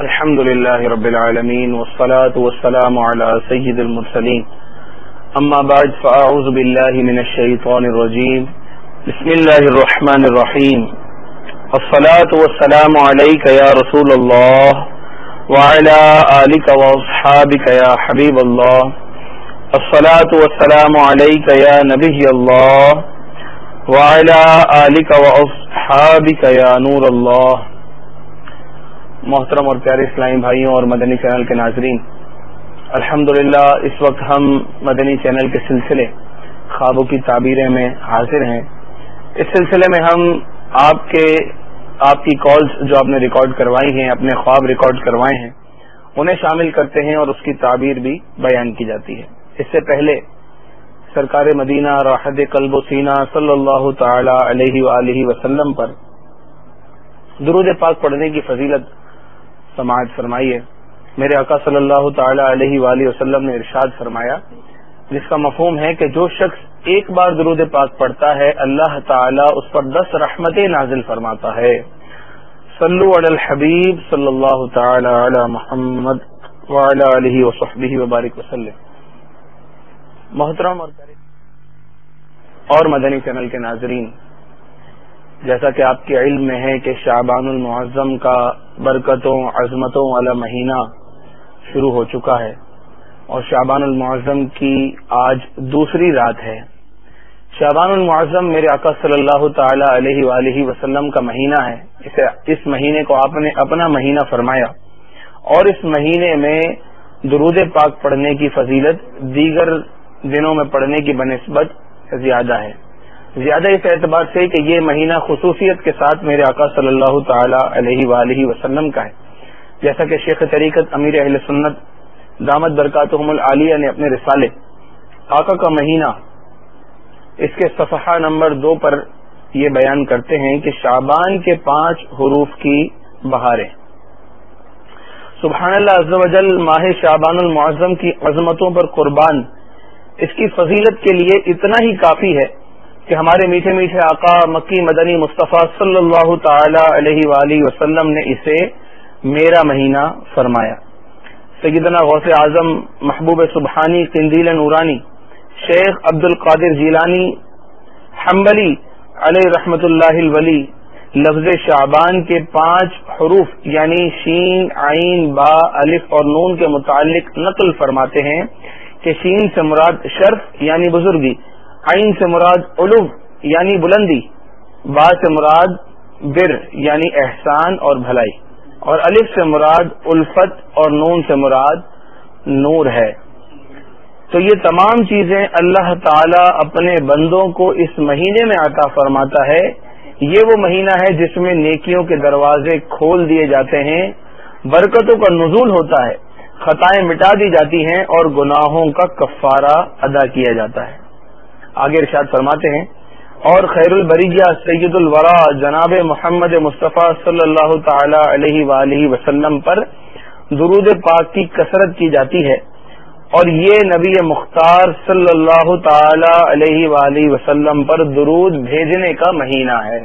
الحمد لله رب العالمين والصلاة والسلام على سيد المرسلين أما بعد فأعوذ بالله من الشيطان الرجيم بسم الله الرحمن الرحيم الصلاة والسلام عليك يا رسول الله وعلى آلك وأصحابك يا حبيب الله الصلاة والسلام عليك يا نبي الله وعلى آلك وأصحابك يا نور الله محترم اور پیارے اسلامی بھائیوں اور مدنی چینل کے ناظرین الحمد اس وقت ہم مدنی چینل کے سلسلے خوابوں کی تعبیریں میں حاضر ہیں۔ اس سلسلے میں ہم آپ کے، آپ کی کالز جو آپ نے ریکارڈ کروائی ہیں، اپنے خواب ریکارڈ کروائے ہیں، انہیں شامل کرتے ہیں اور اس کی تعبیر بھی بیان کی جاتی ہے۔ اس سے پہلے سرکار مدینہ راحد قلب و سینہ صلی اللہ تعالی علیہ وآلہ وسلم پر درود پاک پڑھنے کی فضیلت سماعت فرمائیے۔ میرے آقا صلی اللہ تعالی علیہ وآلہ وسلم نے ارشاد فرمایا، جس کا مفہوم ہے کہ جو شخص ایک بار درود پاک پڑھتا ہے، اللہ تعالی اس پر دس رحمتیں نازل فرماتا ہے۔ صلو علی الحبیب صلی اللہ تعالی علی محمد وعلی علیہ وصحبہ وبارک وسلم۔ محترم اور مدنی چینل کے ناظرین جیسا کہ آپ کے علم میں ہے کہ شعبان المعظم کا برکتوں، عظمتوں والا مہینہ شروع ہو چکا ہے اور شعبان المعظم کی آج دوسری رات ہے۔ شعبان المعظم میرے آقا صلی اللہ تعالی علیہ وآلہ وسلم کا مہینہ ہے۔ اسے اس مہینے کو آپ نے اپنا مہینہ فرمایا اور اس مہینے میں درود پاک پڑھنے کی فضیلت، دیگر دنوں میں پڑھنے کی بنسبت زیادہ ہے۔ زیادہ اس اعتبار سے کہ یہ مہینہ خصوصیت کے ساتھ میرے آقا صلی اللہ تعالی علیہ وآلہ وسلم کا ہے۔ جیسا کہ شیخ طریقت امیر اہل سنت دامت برکاتہم العالیہ نے اپنے رسالے آقا کا مہینہ اس کے صفحہ نمبر دو پر یہ بیان کرتے ہیں کہ شابان کے پانچ حروف کی بہاریں۔ سبحان اللہ عز و جل ماہ شابان المعظم کی عظمتوں پر قربان، اس کی فضیلت کے لیے اتنا ہی کافی ہے کہ ہمارے میٹھے میٹھے آقا مکی مدنی مصطفیٰ صلی اللہ تعالی علیہ وآلہ وسلم نے اسے میرا مہینہ فرمایا۔ سیدنا غوث اعظم محبوب سبحانی قندیل نورانی، شیخ عبد القادر جیلانی، حنبلی علیہ رحمت اللہ الولی، لفظ شعبان کے پانچ حروف یعنی شین، عین، با، الف اور نون کے متعلق نقل فرماتے ہیں کہ شین سے مراد شرف یعنی بزرگی۔ عین سے مراد علو یعنی بلندی، با سے مراد بر یعنی احسان اور بھلائی، اور الف سے مراد الفت اور نون سے مراد نور ہے۔ تو یہ تمام چیزیں اللہ تعالی اپنے بندوں کو اس مہینے میں عطا فرماتا ہے۔ یہ وہ مہینہ ہے جس میں نیکیوں کے دروازے کھول دیے جاتے ہیں، برکتوں کا نزول ہوتا ہے، خطائیں مٹا دی جاتی ہیں اور گناہوں کا کفارہ ادا کیا جاتا ہے۔ آگے ارشاد فرماتے ہیں، اور خیر البریجہ سید الورا جناب محمد مصطفیٰ صلی اللہ تعالی علیہ وآلہ وسلم پر درود پاک کی کثرت کی جاتی ہے۔ اور یہ نبی مختار صلی اللہ تعالی علیہ وآلہ وسلم پر درود بھیجنے کا مہینہ ہے۔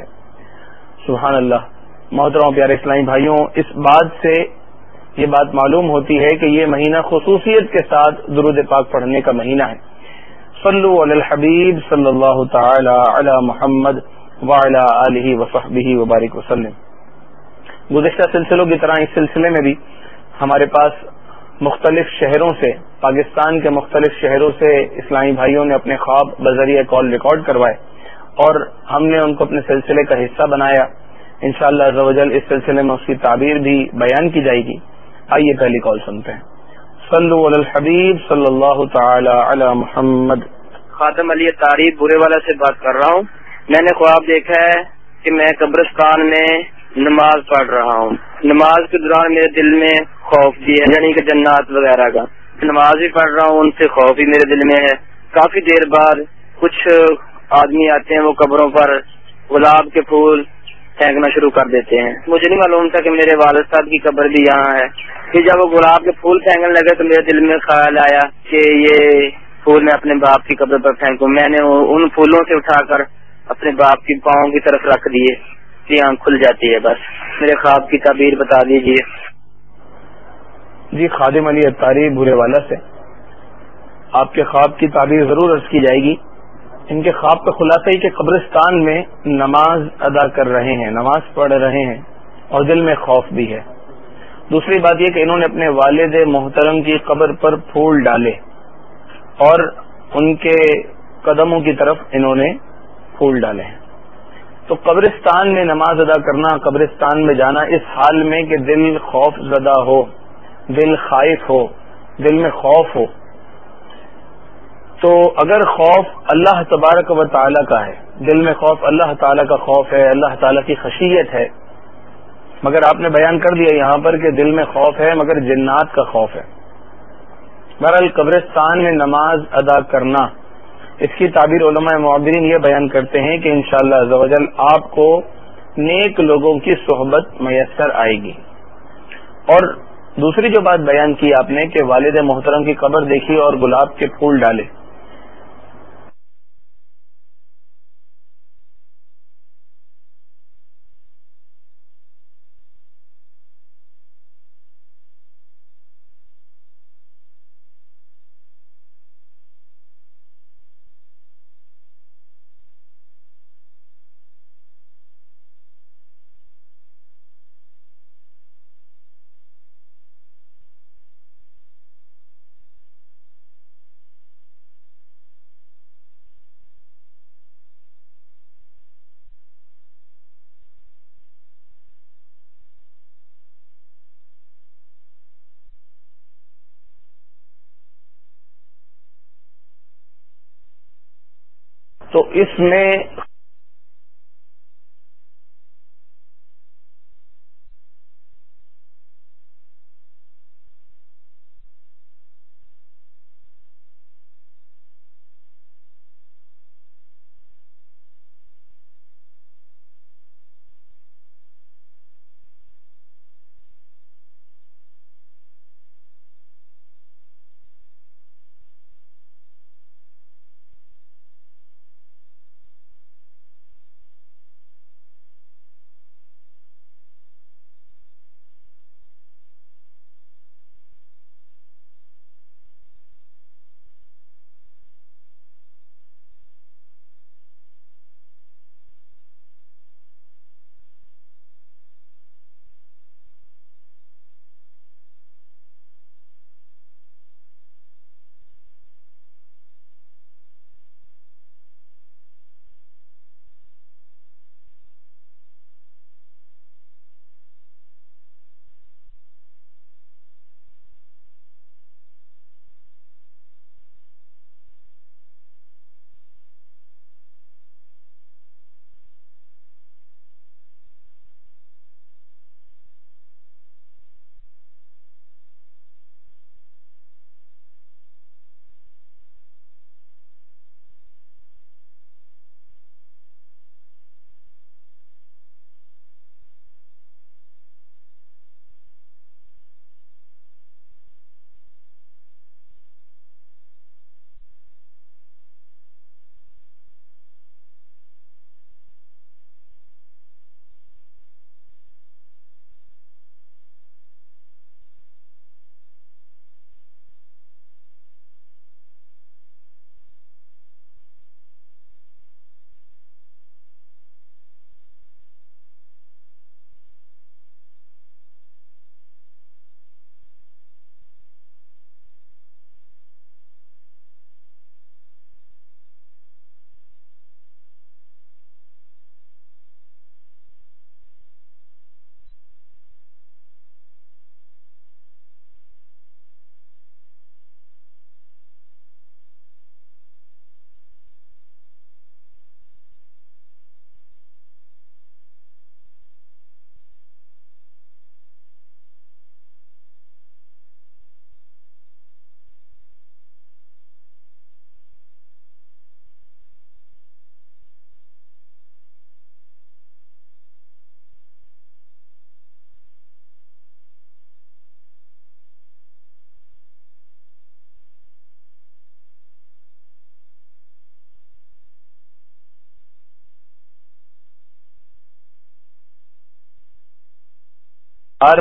سبحان اللہ۔ محترم پیارے اسلامی بھائیوں، اس بات سے یہ بات معلوم ہوتی ہے کہ یہ مہینہ خصوصیت کے ساتھ درود پاک پڑھنے کا مہینہ ہے۔ صلو علی الحبیب صلی اللہ تعالی علی محمد وعلی آلہ وصحبہ وبارک وسلم۔ گزشتہ سلسلوں کی طرح اس سلسلے میں بھی ہمارے پاس مختلف شہروں سے، پاکستان کے مختلف شہروں سے اسلامی بھائیوں نے اپنے خواب بذریعہ کال ریکارڈ کروائے اور ہم نے ان کو اپنے سلسلے کا حصہ بنایا۔ انشاءاللہ شاء اللہ اس سلسلے میں اس کی تعبیر بھی بیان کی جائے گی۔ آئیے پہلی کال سنتے ہیں۔ صلو علی الحبیب صلی اللہ تعالی علی محمد. خاتم علی تعریف برے والا سے بات کر رہا ہوں. میں نے خواب دیکھا ہے کہ میں قبرستان میں نماز پڑھ رہا ہوں. نماز کے دوران میرے دل میں خوف بھی ہے یعنی کہ جنات وغیرہ کا. نماز بھی پڑھ رہا ہوں، ان سے خوف بھی میرے دل میں ہے. کافی دیر بعد کچھ آدمی آتے ہیں وہ قبروں پر، گلاب کے پھول پھینکنا شروع کر دیتے ہیں۔ مجھے نہیں معلوم تھا کہ میرے والد صاحب کی قبر بھی یہاں ہے۔ پھر جب وہ گلاب کے پھول پھینکنے لگے تو میرے دل میں خیال آیا کہ یہ پھول میں اپنے باپ کی قبر پر پھینکوں۔ میں نے ان پھولوں سے اٹھا کر اپنے باپ کی پاؤں کی طرف رکھ دیے۔ کہ آنکھ کھل جاتی ہے بس۔ میرے خواب کی تعبیر بتا دیجیے جی خادم علی اتاری بھورے والا سے۔ آپ کے خواب کی تعبیر ضرور عرض کی جائے گی۔ ان کے خواب کا خلاصہ ہی کہ قبرستان میں نماز ادا کر رہے ہیں، نماز پڑھ رہے ہیں اور دل میں خوف بھی ہے۔ دوسری بات یہ کہ انہوں نے اپنے والد محترم کی قبر پر پھول ڈالے اور ان کے قدموں کی طرف انہوں نے پھول ڈالے ہیں۔ تو قبرستان میں نماز ادا کرنا، قبرستان میں جانا اس حال میں کہ دل خوف زدہ ہو، دل خائف ہو، دل میں خوف ہو۔ تو اگر خوف اللہ تبارک و تعالیٰ کا ہے، دل میں خوف اللہ تعالیٰ کا خوف ہے، اللہ تعالیٰ کی خشیت ہے، مگر آپ نے بیان کر دیا یہاں پر کہ دل میں خوف ہے مگر جنات کا خوف ہے۔ بہرحال قبرستان میں نماز ادا کرنا، اس کی تعبیر علماء معبرین یہ بیان کرتے ہیں کہ انشاءاللہ شاء اللہ آپ کو نیک لوگوں کی صحبت میسر آئے گی۔ اور دوسری جو بات بیان کی آپ نے کہ والد محترم کی قبر دیکھی اور گلاب کے پھول ڈالے تو اس میں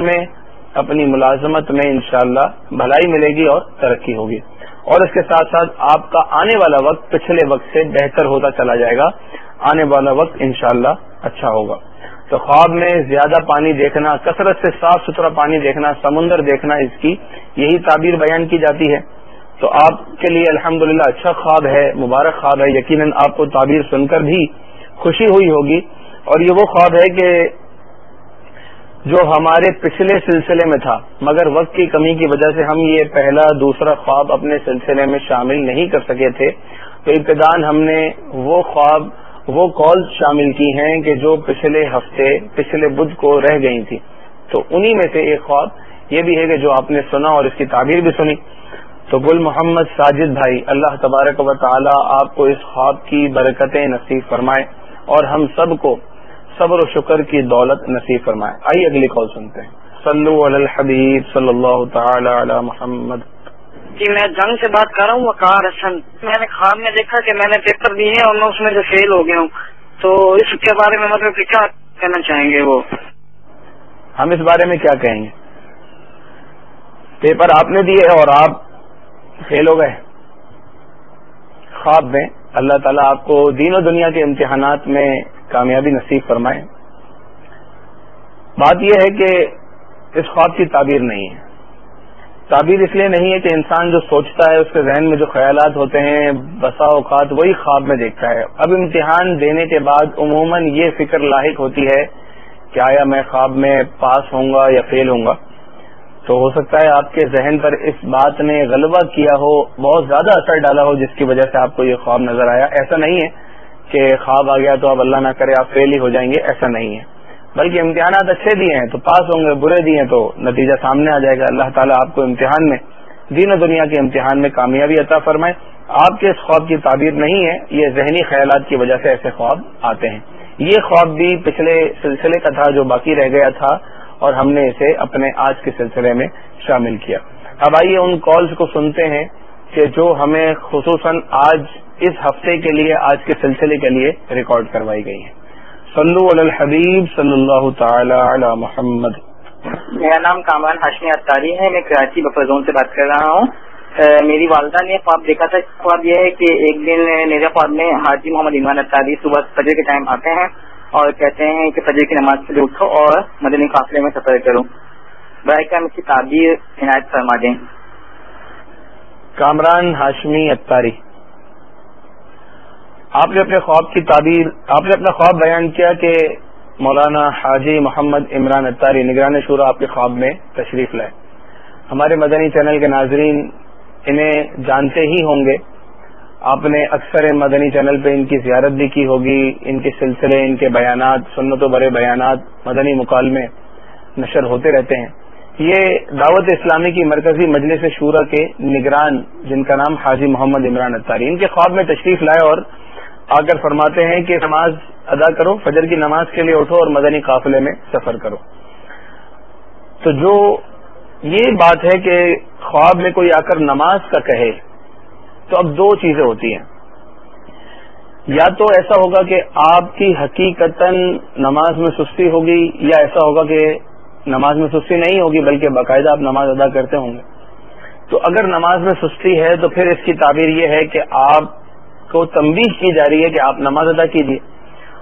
میں، اپنی ملازمت میں انشاءاللہ بھلائی ملے گی اور ترقی ہوگی۔ اور اس کے ساتھ ساتھ آپ کا آنے والا وقت پچھلے وقت سے بہتر ہوتا چلا جائے گا۔ آنے والا وقت انشاءاللہ اچھا ہوگا۔ تو خواب میں زیادہ پانی دیکھنا، کثرت سے صاف ستھرا پانی دیکھنا، سمندر دیکھنا، اس کی یہی تعبیر بیان کی جاتی ہے۔ تو آپ کے لیے الحمد اچھا خواب ہے، مبارک خواب ہے۔ یقیناً آپ کو تعبیر سن کر بھی خوشی ہوئی ہوگی۔ اور یہ وہ خواب ہے کہ جو ہمارے پچھلے سلسلے میں تھا، مگر وقت کی کمی کی وجہ سے ہم یہ پہلا دوسرا خواب اپنے سلسلے میں شامل نہیں کر سکے تھے۔ تو ابتدان ہم نے وہ خواب، وہ کال شامل کی ہیں کہ جو پچھلے ہفتے، پچھلے بدھ کو رہ گئی تھی۔ تو انہی میں سے ایک خواب یہ بھی ہے کہ جو آپ نے سنا اور اس کی تعبیر بھی سنی۔ تو گل محمد ساجد بھائی، اللہ تبارک و تعالی آپ کو اس خواب کی برکتیں نصیب فرمائے اور ہم سب کو صبر و شکر کی دولت نصیب فرمائے۔ آئیے اگلی کال سنتے ہیں۔ صلو علی الحبیب صلی اللہ تعالی علی محمد۔ جی میں جنگ سے بات کر رہا ہوں وقار حسن۔ میں نے خواب میں دیکھا کہ میں نے پیپر دیے ہیں اور میں اس میں سے فیل ہو گیا ہوں۔ تو اس کے بارے میں مطلب کیا کہنا چاہیں گے وہ؟ ہم اس بارے میں کیا کہیں گے؟ پیپر آپ نے دیے اور آپ فیل ہو گئے۔ خواب میں اللہ تعالیٰ آپ کو دین و دنیا کے امتحانات میں کامیابی نصیب فرمائے۔ بات یہ ہے کہ اس خواب کی تعبیر نہیں ہے۔ تعبیر اس لیے نہیں ہے کہ انسان جو سوچتا ہے، اس کے ذہن میں جو خیالات ہوتے ہیں، بسا اوقات وہی خواب میں دیکھتا ہے۔ اب امتحان دینے کے بعد عموماً یہ فکر لاحق ہوتی ہے کہ آیا میں خواب میں پاس ہوں گا یا فیل ہوں گا۔ تو ہو سکتا ہے آپ کے ذہن پر اس بات نے غلبہ کیا ہو، بہت زیادہ اثر ڈالا ہو، جس کی وجہ سے آپ کو یہ خواب نظر آیا۔ ایسا نہیں ہے۔ کہ خواب آ گیا تو اب اللہ نہ کرے، آپ فیل ہی ہو جائیں گے، ایسا نہیں ہے۔ بلکہ امتحانات اچھے دیے ہیں تو پاس ہوں گے، برے دیے تو نتیجہ سامنے آ جائے گا۔ اللہ تعالیٰ آپ کو امتحان میں، دین و دنیا کے امتحان میں کامیابی عطا فرمائے۔ آپ کے اس خواب کی تعبیر نہیں ہے، یہ ذہنی خیالات کی وجہ سے ایسے خواب آتے ہیں۔ یہ خواب بھی پچھلے سلسلے کا تھا، جو باقی رہ گیا تھا، اور ہم نے اسے اپنے آج کے سلسلے میں شامل کیا۔ اب آئیے ان کالز کو سنتے ہیں۔ کہ جو ہمیں خصوصاً آج اس ہفتے کے لیے، آج کے سلسلے کے لیے ریکارڈ کروائی گئی ہیں۔ صلو علی الحبیب صلی اللہ تعالی علی محمد۔ میرا نام کامران ہاشمی اتاری ہے، میں کراچی بفر زون سے بات کر رہا ہوں۔ میری والدہ نے خواب دیکھا تھا، خواب یہ ہے کہ ایک دن میرے خواب میں حاجی محمد عمران اتاری صبح فجر کے ٹائم آتے ہیں اور کہتے ہیں کہ فجر کی نماز سے اٹھو اور مدنی قافلے میں سفر کرو۔ برائے کا اس کی تعبیر عنایت فرما دیں۔ کامران ہاشمی اتاری آپ نے اپنے خواب کی تعبیر آپ نے اپنا خواب بیان کیا کہ مولانا حاجی محمد عمران اتاری نگران شورا آپ کے خواب میں تشریف لائے۔ ہمارے مدنی چینل کے ناظرین انہیں جانتے ہی ہوں گے۔ آپ نے اکثر مدنی چینل پہ ان کی زیارت بھی کی ہوگی، ان کے سلسلے، ان کے بیانات سنت و برے بیانات مدنی مکالمے نشر ہوتے رہتے ہیں۔ یہ دعوت اسلامی کی مرکزی مجلس شورا کے نگران، جن کا نام حاجی محمد عمران اتاری ان کے خواب میں تشریف لائے اور آ کر فرماتے ہیں کہ نماز ادا کرو، فجر کی نماز کے لیے اٹھو اور مدنی قافلے میں سفر کرو۔ تو جو یہ بات ہے کہ خواب میں کوئی آ کر نماز کا کہے، تو اب دو چیزیں ہوتی ہیں۔ یا تو ایسا ہوگا کہ آپ کی حقیقت نماز میں سستی ہوگی، یا ایسا ہوگا کہ نماز میں سستی نہیں ہوگی، بلکہ باقاعدہ آپ نماز ادا کرتے ہوں گے۔ تو اگر نماز میں سستی ہے، تو پھر اس کی تعبیر یہ ہے کہ آپ کو تنبیہ کی جا رہی ہے کہ آپ نماز ادا کیجیے۔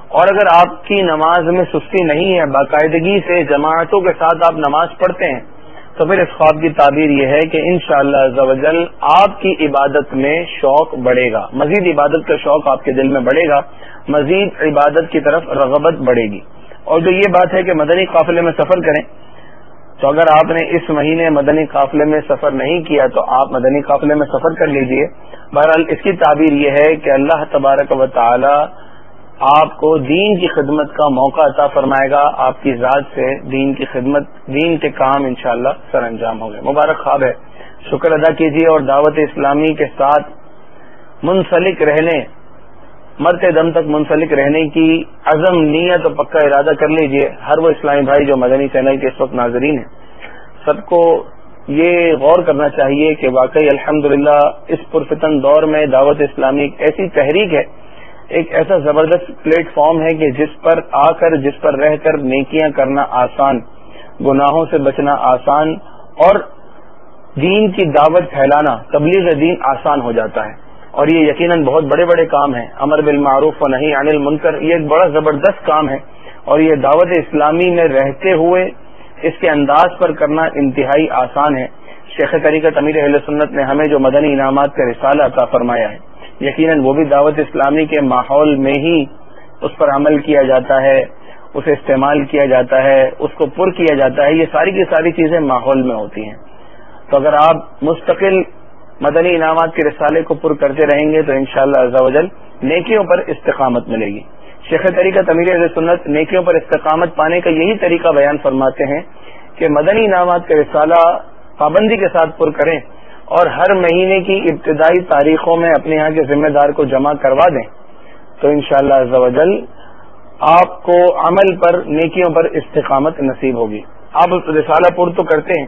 اور اگر آپ کی نماز میں سستی نہیں ہے، باقاعدگی سے جماعتوں کے ساتھ آپ نماز پڑھتے ہیں، تو پھر اس خواب کی تعبیر یہ ہے کہ انشاءاللہ شاء اللہ آپ کی عبادت میں شوق بڑھے گا۔ مزید عبادت کا شوق آپ کے دل میں بڑھے گا، مزید عبادت کی طرف رغبت بڑھے گی۔ اور جو یہ بات ہے کہ مدنی قافلے میں سفر کریں، تو اگر آپ نے اس مہینے مدنی قافلے میں سفر نہیں کیا، تو آپ مدنی قافلے میں سفر کر لیجیے۔ بہرحال اس کی تعبیر یہ ہے کہ اللہ تبارک و تعالی آپ کو دین کی خدمت کا موقع عطا فرمائے گا۔ آپ کی ذات سے دین کی خدمت، دین کے کام انشاءاللہ سر انجام ہوں گے۔ مبارک خواب ہے۔ شکر ادا کیجیے اور دعوت اسلامی کے ساتھ منسلک رہنے مرتے دم تک منسلک رہنے کی عزم، نیت اور پکا ارادہ کر لیجیے۔ ہر وہ اسلامی بھائی جو مدنی چینل کے اس وقت ناظرین ہیں۔ سب کو یہ غور کرنا چاہیے کہ واقعی الحمدللہ اس پرفتن دور میں دعوت اسلامی ایک ایسی تحریک ہے، ایک ایسا زبردست پلیٹ فارم ہے کہ جس پر آ کر، جس پر رہ کر نیکیاں کرنا آسان، گناہوں سے بچنا آسان اور دین کی دعوت پھیلانا، تبلیغ دین آسان ہو جاتا ہے۔ اور یہ یقیناً بہت بڑے بڑے کام ہیں۔ امر بالمعروف و نہیں انل منکر یہ ایک بڑا زبردست کام ہے۔ اور یہ دعوت اسلامی میں رہتے ہوئے اس کے انداز پر کرنا انتہائی آسان ہے۔ شیخ طریقت امیر اہل سنت نے ہمیں جو مدنی انعامات کا رسالہ عطا فرمایا ہے، یقیناً وہ بھی دعوت اسلامی کے ماحول میں ہی اس پر عمل کیا جاتا ہے اسے استعمال کیا جاتا ہے، اس کو پر کیا جاتا ہے، یہ ساری کی ساری چیزیں ماحول میں ہوتی ہیں۔ تو اگر آپ مستقل مدنی انعامات کے رسالے کو پر کرتے رہیں گے تو انشاءاللہ شاء اللہ نیکیوں پر استقامت ملے گی۔ شیخ طریقہ تمیر سنت نیکیوں پر استقامت پانے کا یہی طریقہ بیان فرماتے ہیں کہ مدنی انعامات کا رسالہ پابندی کے ساتھ پر کریں اور ہر مہینے کی ابتدائی تاریخوں میں اپنے یہاں کے ذمہ دار کو جمع کروا دیں تو انشاءاللہ شاء اللہ آپ کو عمل پر نیکیوں پر استقامت نصیب ہوگی۔ آپ رسالہ پر تو کرتے ہیں۔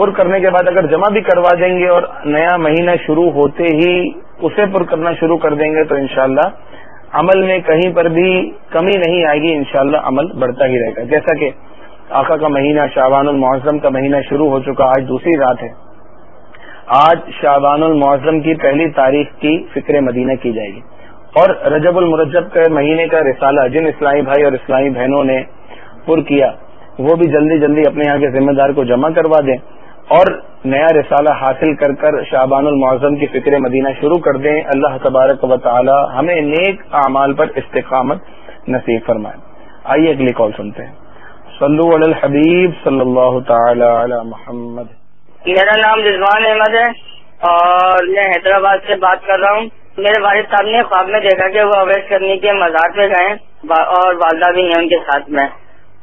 پر کرنے کے بعد اگر جمع بھی کروا دیں گے اور نیا مہینہ شروع ہوتے ہی اسے پر کرنا شروع کر دیں گے تو انشاءاللہ عمل میں کہیں پر بھی کمی نہیں آئے گی، انشاءاللہ عمل بڑھتا ہی رہے گا۔ جیسا کہ آقا کا مہینہ شعبان المعظم کا مہینہ شروع ہو چکا، آج دوسری رات ہے۔ آج شعبان المعظم کی پہلی تاریخ کی فکر مدینہ کی جائے گی۔ اور رجب المرجب کے مہینے کا رسالہ جن اسلامی بھائی اور اسلامی بہنوں نے پر کیا، وہ بھی جلدی جلدی اپنے یہاں کے ذمہ دار کو جمع کروا دیں۔ اور نیا رسالہ حاصل کر کر شعبان المعظم کی فکر مدینہ شروع کر دیں، اللہ تبارک و تعالی ہمیں نیک اعمال پر استقامت نصیب فرمائے۔ آئیے اگلی کال سنتے ہیں۔ صلو علی الحبیب صلی اللہ تعالی علی محمد۔ میرا نام رضوان احمد ہے اور میں حیدرآباد سے بات کر رہا ہوں۔ میرے والد صاحب نے خواب میں دیکھا کہ وہ اویس کرنے کے مزار پہ گئے اور والدہ بھی ہیں ان کے ساتھ میں۔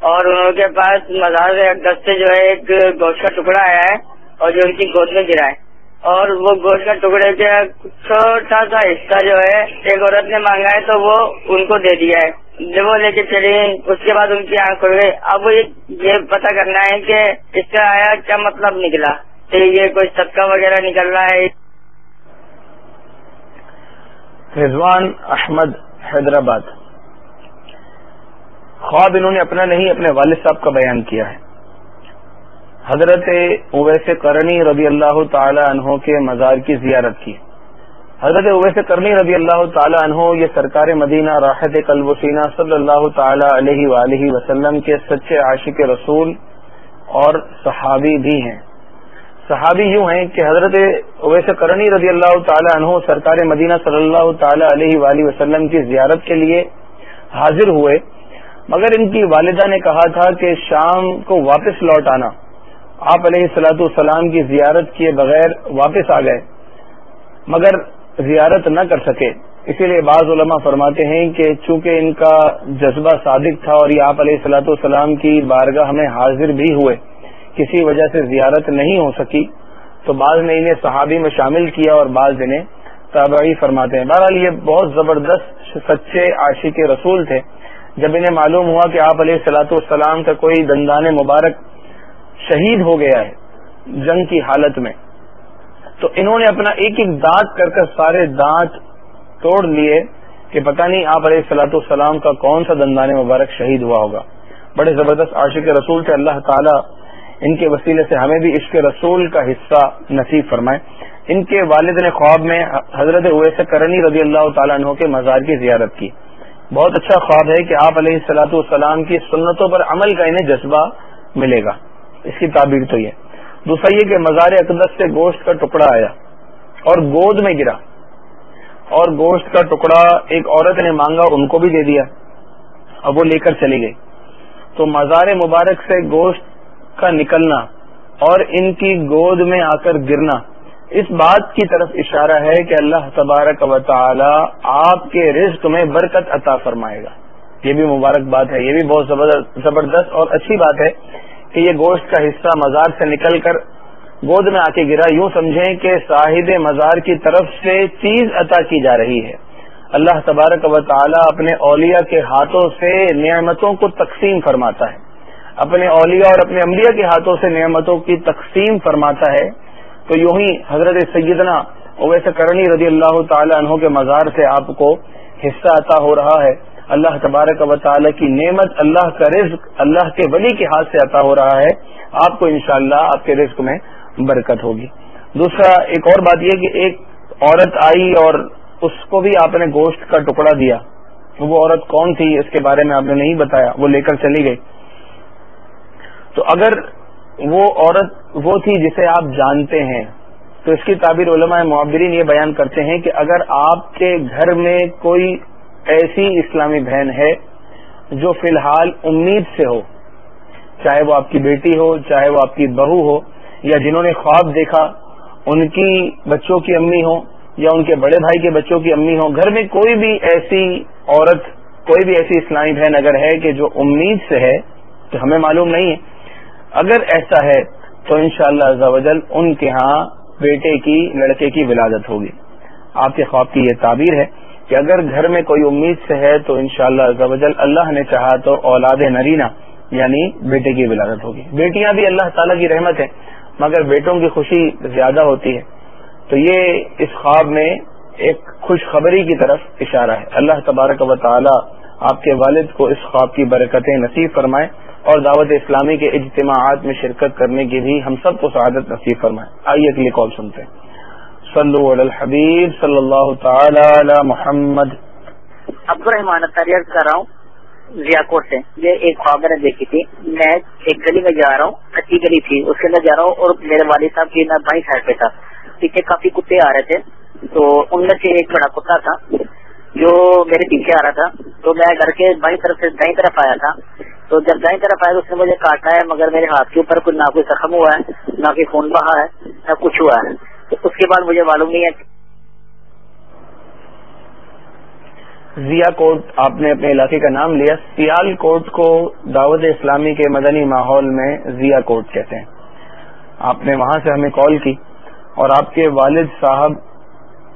اور ان کے پاس مزار سے جو ہے ایک گوشت کا ٹکڑا آیا ہے اور جو ان کی گود میں گرا ہے۔ اور وہ گوشت کا ٹکڑے کا چھوٹا سا حصہ جو ہے، ایک عورت نے مانگا ہے تو وہ ان کو دے دیا ہے۔ جب وہ لے کے چلی اس کے بعد ان کی آنکھ کھل گئی۔ اب یہ پتا کرنا ہے کہ اس کا آیا کیا مطلب نکلا؟ کہ یہ کوئی صدقہ وغیرہ نکل رہا ہے؟ رضوان احمد حیدرآباد۔ خواب انہوں نے اپنا نہیں، اپنے والد صاحب کا بیان کیا ہے۔ حضرت اویس کرنی رضی اللہ تعالی عنہ کے مزار کی زیارت کی۔ حضرت اویس کرنی رضی اللہ تعالی عنہ یہ سرکار مدینہ راحت کلبسینہ صلی اللہ تعالی علیہ وآلہ وسلم کے سچے عاشق رسول اور صحابی بھی ہیں۔ صحابی یوں ہیں کہ حضرت اویس کرنی رضی اللہ تعالی عنہ سرکار مدینہ صلی اللہ تعالی علیہ وآلہ وسلم کی زیارت کے لیے حاضر ہوئے۔ مگر ان کی والدہ نے کہا تھا کہ شام کو واپس لوٹ آنا۔ آپ علیہ السلاۃ السلام کی زیارت کیے بغیر واپس آ گئے، مگر زیارت نہ کر سکے۔ اسی لیے بعض علماء فرماتے ہیں کہ چونکہ ان کا جذبہ صادق تھا اور یہ آپ علیہ السلاۃ السلام کی بارگاہ میں حاضر بھی ہوئے، کسی وجہ سے زیارت نہیں ہو سکی، تو بعض نے انہیں صحابی میں شامل کیا اور بعض انہیں تابعی فرماتے ہیں۔ بہرحال یہ بہت زبردست سچے عاشق رسول تھے۔ جب انہیں معلوم ہوا کہ آپ علیہ سلاۃ والسلام کا کوئی دندان مبارک شہید ہو گیا ہے جنگ کی حالت میں، تو انہوں نے اپنا ایک ایک دانت کر کر سارے دانت توڑ لیے کہ پتہ نہیں آپ علیہ سلاۃ والسلام کا کون سا دندان مبارک شہید ہوا ہوگا۔ بڑے زبردست عاشق رسول تھے، اللہ تعالیٰ ان کے وسیلے سے ہمیں بھی عشق رسول کا حصہ نصیب فرمائے۔ ان کے والد نے خواب میں حضرت ہوئے سے کرنی رضی اللہ تعالیٰ عنہ کے مزار کی زیارت کی۔ بہت اچھا خواب ہے کہ آپ علیہ السلاۃ والسلام کی سنتوں پر عمل کا انہیں جذبہ ملے گا۔ اس کی تعبیر تو یہ۔ دوسرا یہ کہ مزار اقدس سے گوشت کا ٹکڑا آیا اور گود میں گرا۔ اور گوشت کا ٹکڑا ایک عورت نے مانگا، ان کو بھی دے دیا۔ اب وہ لے کر چلی گئی۔ تو مزار مبارک سے گوشت کا نکلنا اور ان کی گود میں آ کر گرنا اس بات کی طرف اشارہ ہے کہ اللہ تبارک و تعالی آپ کے رزق میں برکت عطا فرمائے گا۔ یہ بھی مبارک بات ہے، یہ بھی بہت زبردست اور اچھی بات ہے کہ یہ گوشت کا حصہ مزار سے نکل کر گود میں آ کے گرا۔ یوں سمجھیں کہ صاحب مزار کی طرف سے چیز عطا کی جا رہی ہے۔ اللہ تبارک و تعالی اپنے اولیاء کے ہاتھوں سے نعمتوں کو تقسیم فرماتا ہے۔ اپنے اولیاء اور اپنے انبیاء کے ہاتھوں سے نعمتوں کی تقسیم فرماتا ہے۔ تو یوں ہی حضرت سیدنا اویس کرنی رضی اللہ تعالی عنہ کے مزار سے آپ کو حصہ عطا ہو رہا ہے۔ اللہ تبارک و تعالی کی نعمت اللہ کا رزق اللہ کے ولی کے ہاتھ سے عطا ہو رہا ہے۔ آپ کو انشاءاللہ اللہ آپ کے رزق میں برکت ہوگی۔ دوسرا ایک اور بات یہ کہ ایک عورت آئی اور اس کو بھی آپ نے گوشت کا ٹکڑا دیا۔ وہ عورت کون تھی اس کے بارے میں آپ نے نہیں بتایا، وہ لے کر چلی گئی۔ تو اگر وہ عورت وہ تھی جسے آپ جانتے ہیں۔ تو اس کی تعبیر علماء معبرین یہ بیان کرتے ہیں کہ اگر آپ کے گھر میں کوئی ایسی اسلامی بہن ہے جو فی الحال امید سے ہو، چاہے وہ آپ کی بیٹی ہو، چاہے وہ آپ کی بہو ہو، یا جنہوں نے خواب دیکھا، ان کی بچوں کی امی ہو یا ان کے بڑے بھائی کے بچوں کی امی ہو گھر میں کوئی بھی ایسی عورت، کوئی بھی ایسی اسلامی بہن اگر ہے کہ جو امید سے ہے، تو ہمیں معلوم نہیں ہے۔ اگر ایسا ہے تو انشاءاللہ شاء اللہ ان کے ہاں بیٹے کی، لڑکے کی ولادت ہوگی۔ آپ کے خواب کی یہ تعبیر ہے کہ اگر گھر میں کوئی امید سے ہے تو انشاءاللہ شاء اللہ اللہ نے چاہا تو اولاد نرینا یعنی بیٹے کی ولادت ہوگی۔ بیٹیاں بھی اللہ تعالیٰ کی رحمت ہیں، مگر بیٹوں کی خوشی زیادہ ہوتی ہے۔ تو یہ اس خواب میں ایک خوشخبری کی طرف اشارہ ہے۔ اللہ تبارک و تعالی آپ کے والد کو اس خواب کی برکتیں نصیب فرمائے۔ اور دعوت اسلامی کے اجتماعات میں شرکت کرنے کی بھی ہم سب کو سعادت نصیب فرمائے۔ آئیے اگلی کال سنتے ہیں۔ صلو علی الحبیب صلی اللہ تعالی علی محمد۔ عبد الرحمان کر رہا ہوں ضیا کوٹ سے یہ ایک خواب میں نے دیکھی تھی۔ میں ایک گلی میں جا رہا ہوں کچی گلی تھی۔ اس کے اندر جا رہا ہوں اور میرے والد صاحب کی بھائی سائڈ پہ تھا۔ پیچھے کافی کتے آ رہے تھے۔ تو ان میں سے ایک بڑا کتا تھا۔ جو میرے پیچھے آ رہا تھا، تو میں گھر کے بائیں طرف سے دائیں طرف آیا تھا۔ تو جب دائیں طرف آیا تو اس نے مجھے کاٹا ہے، مگر میرے ہاتھ کے اوپر کوئی نہ کوئی زخم ہوا ہے، نہ کوئی خون بہا ہے، نہ کچھ ہوا ہے۔ تو اس کے بعد مجھے معلوم نہیں ہے ضیا کوٹ، آپ نے اپنے علاقے کا نام لیا، سیال کوٹ کو دعوت اسلامی کے مدنی ماحول میں ضیا کوٹ کہتے ہیں۔ آپ نے وہاں سے ہمیں کال کی اور آپ کے والد صاحب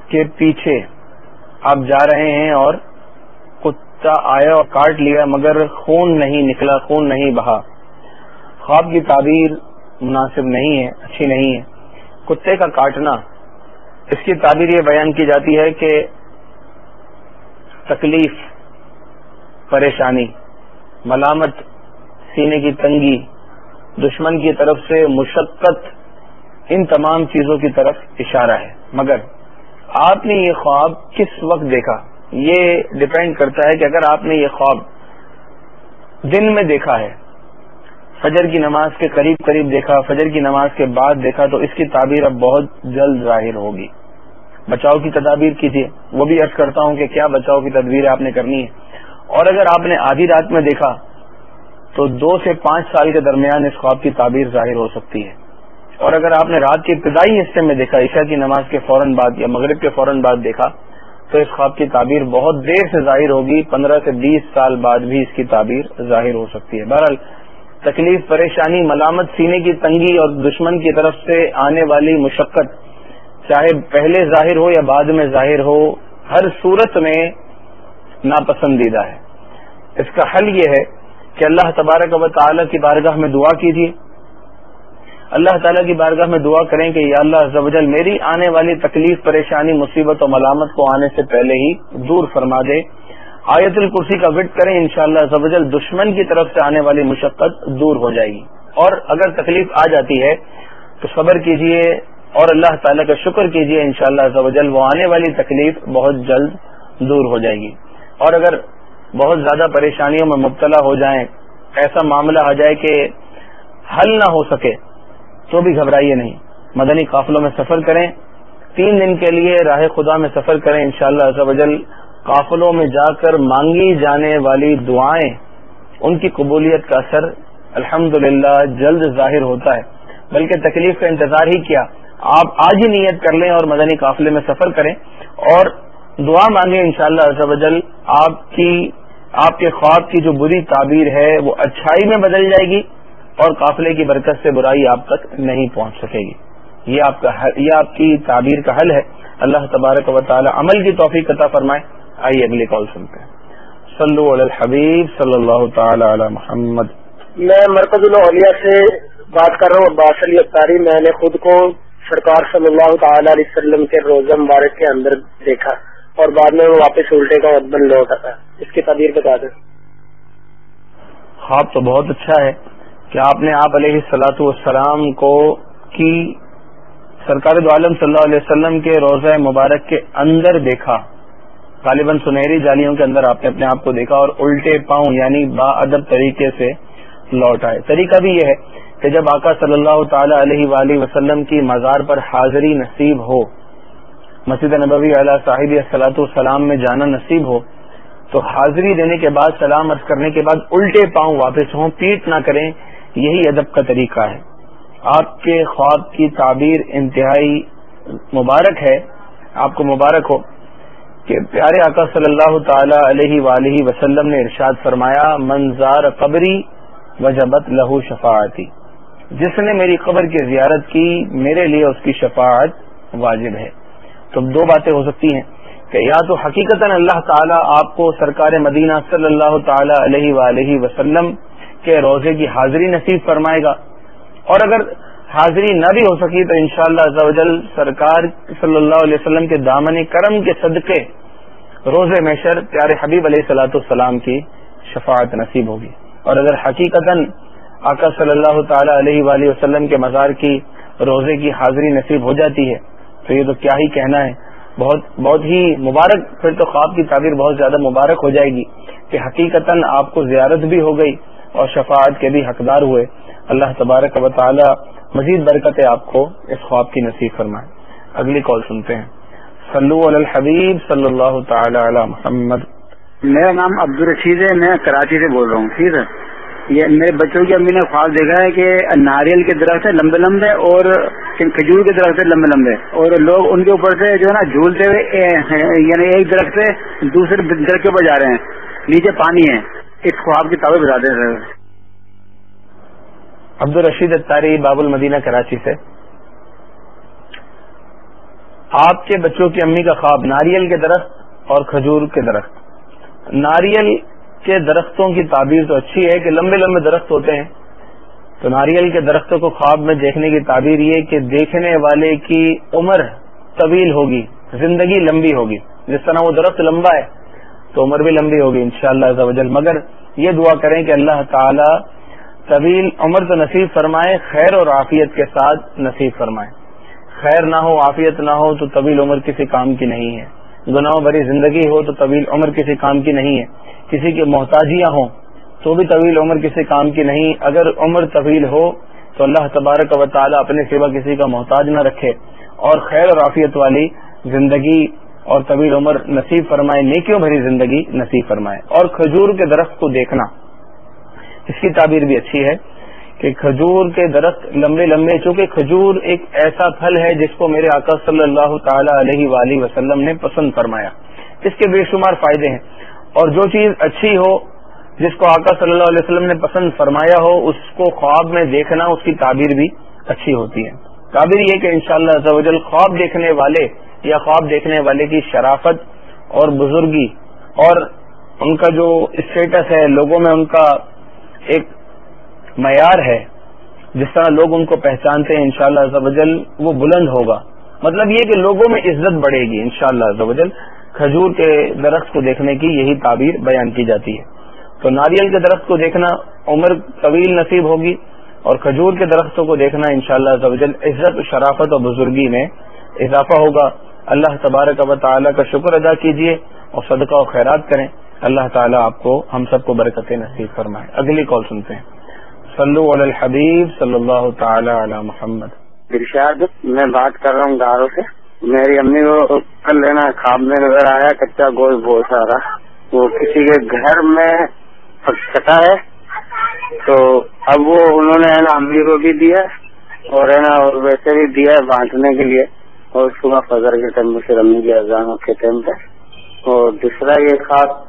کے پیچھے آپ جا رہے ہیں اور کتا آیا اور کاٹ لیا، مگر خون نہیں نکلا، خون نہیں بہا۔ خواب کی تعبیر مناسب نہیں ہے، اچھی نہیں ہے۔ کتے کا کاٹنا۔ اس کی تعبیر یہ بیان کی جاتی ہے کہ تکلیف، پریشانی، ملامت، سینے کی تنگی، دشمن کی طرف سے مشقت، ان تمام چیزوں کی طرف اشارہ ہے۔ مگر آپ نے یہ خواب کس وقت دیکھا؟ یہ ڈپینڈ کرتا ہے کہ اگر آپ نے یہ خواب دن میں دیکھا ہے، فجر کی نماز کے قریب قریب دیکھا، فجر کی نماز کے بعد دیکھا، تو اس کی تعبیر اب بہت جلد ظاہر ہوگی۔ بچاؤ کی تدابیر کیجیے وہ بھی عرض کرتا ہوں کہ کیا بچاؤ کی تدبیر آپ نے کرنی ہے۔ اور اگر آپ نے آدھی رات میں دیکھا، تو دو سے پانچ سال کے درمیان اس خواب کی تعبیر ظاہر ہو سکتی ہے۔ اور اگر آپ نے رات کے ابتدائی حصے میں دیکھا، عشاء کی نماز کے فوراً بعد یا مغرب کے فوراً بعد دیکھا، تو اس خواب کی تعبیر بہت دیر سے ظاہر ہوگی، پندرہ سے بیس سال بعد بھی اس کی تعبیر ظاہر ہو سکتی ہے۔ بہرحال، تکلیف، پریشانی، ملامت، سینے کی تنگی اور دشمن کی طرف سے آنے والی مشقت، چاہے پہلے ظاہر ہو یا بعد میں ظاہر ہو، ہر صورت میں ناپسندیدہ ہے۔ اس کا حل یہ ہے کہ اللہ تبارک و تعالی کی بارگاہ میں دعا کیجیے۔ اللہ تعالیٰ کی بارگاہ میں دعا کریں کہ یا اللہ زوجل میری آنے والی تکلیف، پریشانی، مصیبت و ملامت کو آنے سے پہلے ہی دور فرما دے۔ آیت الکرسی کا وٹ کریں، انشاءاللہ شاء اللہ دشمن کی طرف سے آنے والی مشقت دور ہو جائے گی۔ اور اگر تکلیف آ جاتی ہے تو صبر کیجیے اور اللہ تعالیٰ کا شکر کیجیے، انشاءاللہ شاء اللہ وہ آنے والی تکلیف بہت جلد دور ہو جائے گی۔ اور اگر بہت زیادہ پریشانیوں میں مبتلا ہو جائیں، ایسا معاملہ آ جائے کہ حل نہ ہو سکے تو بھی گھبرائیے نہیں۔ مدنی قافلوں میں سفر کریں۔ تین دن کے لیے راہ خدا میں سفر کریں۔ انشاءاللہ شاء اللہ قافلوں میں جا کر مانگی جانے والی دعائیں ان کی قبولیت کا اثر الحمد جلد ظاہر ہوتا ہے۔ بلکہ تکلیف کا انتظار ہی کیا۔ آپ آج ہی نیت کر لیں اور مدنی قافلے میں سفر کریں۔ اور دعا مانگیں انشاءاللہ شاء اللہ آپ کی آپ کے خواب کی جو بری تعبیر ہے، وہ اچھائی میں بدل جائے گی۔ اور قافلے کی برکت سے برائی آپ تک نہیں پہنچ سکے گی۔ یہ آپ کا یہ آپ کی تعبیر کا حل ہے۔ اللہ تبارک و تعالی عمل کی توفیق عطا فرمائے۔ آئیے اگلی کال سنتے ہیں۔ صلو علی الحبیب صلی اللہ تعالی علی محمد۔ میں مرکز الاولیاء سے بات کر رہا ہوں عباس علی اختاری۔ میں نے خود کو سرکار صلی اللہ تعالی علیہ وسلم کے روزہ مبارک کے اندر دیکھا اور بعد میں وہ واپس الٹے کا ادبن لوٹ آتا ہے اس کی تعبیر بتا دیں۔ خواب تو بہت اچھا ہے۔ کہ آپ نے آپ علیہ سلاۃ والسلام کو کی سرکار دو عالم صلی اللہ علیہ وسلم کے روزہ مبارک کے اندر دیکھا۔ غالباً سنہری جالیوں کے اندر آپ نے اپنے آپ کو دیکھا اور الٹے پاؤں یعنی با ادب طریقے سے لوٹ آئے۔ طریقہ بھی یہ ہے کہ جب آقا صلی اللہ تعالی علیہ وآلہ وسلم کی مزار پر حاضری نصیب ہو، مسجد نبوی علیہ صاحب صلاحت السلام میں جانا نصیب ہو، تو حاضری دینے کے بعد، سلام عرض کرنے کے بعد الٹے پاؤں واپس ہوں، پیٹ نہ کریں یہی ادب کا طریقہ ہے۔ آپ کے خواب کی تعبیر انتہائی مبارک ہے۔ آپ کو مبارک ہو۔ کہ پیارے آقا صلی اللہ تعالی علیہ وآلہ وسلم نے ارشاد فرمایا منظار قبری وجبت لہو شفاعتی جس نے میری قبر کی زیارت کی، میرے لیے اس کی شفاعت واجب ہے۔ تو دو باتیں ہو سکتی ہیں کہ یا تو حقیقت اللہ تعالیٰ آپ کو سرکار مدینہ صلی اللہ تعالی علیہ وآلہ وسلم کے روزے کی حاضری نصیب فرمائے گا۔ اور اگر حاضری نہ بھی ہو سکی تو انشاءاللہ شاء اللہ سرکار صلی اللہ علیہ وسلم کے دامن کرم کے صدقے روز میشر پیارے حبیب علیہ صلاۃ السلام کی شفاعت نصیب ہوگی۔ اور اگر حقیقت آقا صلی اللہ تعالی علیہ وآلہ وسلم کے مزار کی روزے کی حاضری نصیب ہو جاتی ہے تو یہ تو کیا ہی کہنا ہے۔ بہت بہت ہی مبارک، پھر تو خواب کی تعبیر بہت زیادہ مبارک ہو جائے گی کہ حقیقت آپ کو زیارت بھی ہو گئی۔ اور شفاعت کے بھی حقدار ہوئے۔ اللہ تبارک و تعالی مزید برکتیں آپ کو اس خواب کی نصیب فرمائے۔ اگلی کال سنتے ہیں۔ صلو علی الحبیب صلی اللہ تعالی علی محمد۔ میرا نام عبد الرشید ہے، میں کراچی سے بول رہا ہوں، ٹھیک ہے؟ یہ میرے بچوں کی امی نے خواب دیکھا ہے کہ ناریل کے درخت ہے لمبے لمبے، اور کھجور کے درخت ہے لمبے لمبے۔ اور لوگ ان کے اوپر سے جو ہے نا جھولتے ہوئے یعنی ایک درخت سے دوسرے درخت کے اوپر جا رہے ہیں۔ نیچے پانی ہے۔ اس خواب کی تعبیر بتا دیں سر عبد الرشید اتاری باب المدینہ کراچی سے۔ آپ کے بچوں کی امی کا خواب ناریل کے درخت اور کھجور کے درخت۔ ناریل کے درختوں کی تعبیر تو اچھی ہے کہ لمبے لمبے درخت ہوتے ہیں۔ تو ناریل کے درختوں کو خواب میں دیکھنے کی تعبیر یہ کہ دیکھنے والے کی عمر طویل ہوگی، زندگی لمبی ہوگی۔ جس طرح وہ درخت لمبا ہے تو عمر بھی لمبی ہوگی، انشاءاللہ شاء اللہ مگر یہ دعا کریں کہ اللہ تعالی طویل عمر تو نصیب فرمائے، خیر اور عافیت کے ساتھ نصیب فرمائے۔ خیر نہ ہو، عافیت نہ ہو تو طویل عمر کسی کام کی نہیں ہے۔ گناہ بھری زندگی ہو تو طویل عمر کسی کام کی نہیں ہے۔ کسی کی محتاجیاں ہوں تو بھی طویل عمر کسی کام کی نہیں۔ اگر عمر طویل ہو تو اللہ تبارک و تعالیٰ اپنے سوا کسی کا محتاج نہ رکھے۔ اور خیر اور عافیت والی زندگی اور طویل عمر نصیب فرمائے، نیکیوں بھری زندگی نصیب فرمائے۔ اور کھجور کے درخت کو دیکھنا۔ اس کی تعبیر بھی اچھی ہے کہ کھجور کے درخت لمبے لمبے، چونکہ کھجور ایک ایسا پھل ہے جس کو میرے آقا صلی اللہ تعالی علیہ وآلہ وسلم نے پسند فرمایا۔ اس کے بے شمار فائدے ہیں۔ اور جو چیز اچھی ہو، جس کو آقا صلی اللہ علیہ وسلم نے پسند فرمایا ہو، اس کو خواب میں دیکھنا، اس کی تعبیر بھی اچھی ہوتی ہے۔ تعبیر یہ کہ انشاءاللہ شاء اللہ خواب دیکھنے والے یا خواب دیکھنے والے کی شرافت اور بزرگی اور ان کا جو اسٹیٹس ہے، لوگوں میں ان کا ایک معیار ہے، جس طرح لوگ ان کو پہچانتے ہیں، انشاءاللہ شاء اللہ وہ بلند ہوگا۔ مطلب یہ کہ لوگوں میں عزت بڑھے گی، انشاءاللہ شاء اللہ کھجور کے درخت کو دیکھنے کی یہی تعبیر بیان کی جاتی ہے۔ تو ناریل کے درخت کو دیکھنا عمر طویل نصیب ہوگی اور کھجور کے درختوں کو دیکھنا انشاءاللہ شاء اللہ عزت، شرافت اور بزرگی میں اضافہ ہوگا۔ اللہ تبارک و تعالیٰ کا شکر ادا کیجیے اور صدقہ و خیرات کریں۔ اللہ تعالیٰ آپ کو، ہم سب کو برکت نصیب فرمائے۔ اگلی کال سنتے ہیں۔ صلو علی الحبیب صلی اللہ تعالی علی محمد۔ ارشاد، میں بات کر رہا ہوں گاروں سے۔ میری امی کو کل لینا خواب میں نظر آیا، کچا گوشت بہت سارا۔ وہ کسی کے گھر میں کٹا ہے۔ تو اب وہ انہوں نے ہے نا، امی کو بھی دیا اور ہے نا، اور ویسے بھی دیا ہے بانٹنے کے لیے۔ اور صبح فضر کے ٹائم میں رمی امی کے اذانوں کے ٹائم پہ اور دوسرا یہ خواب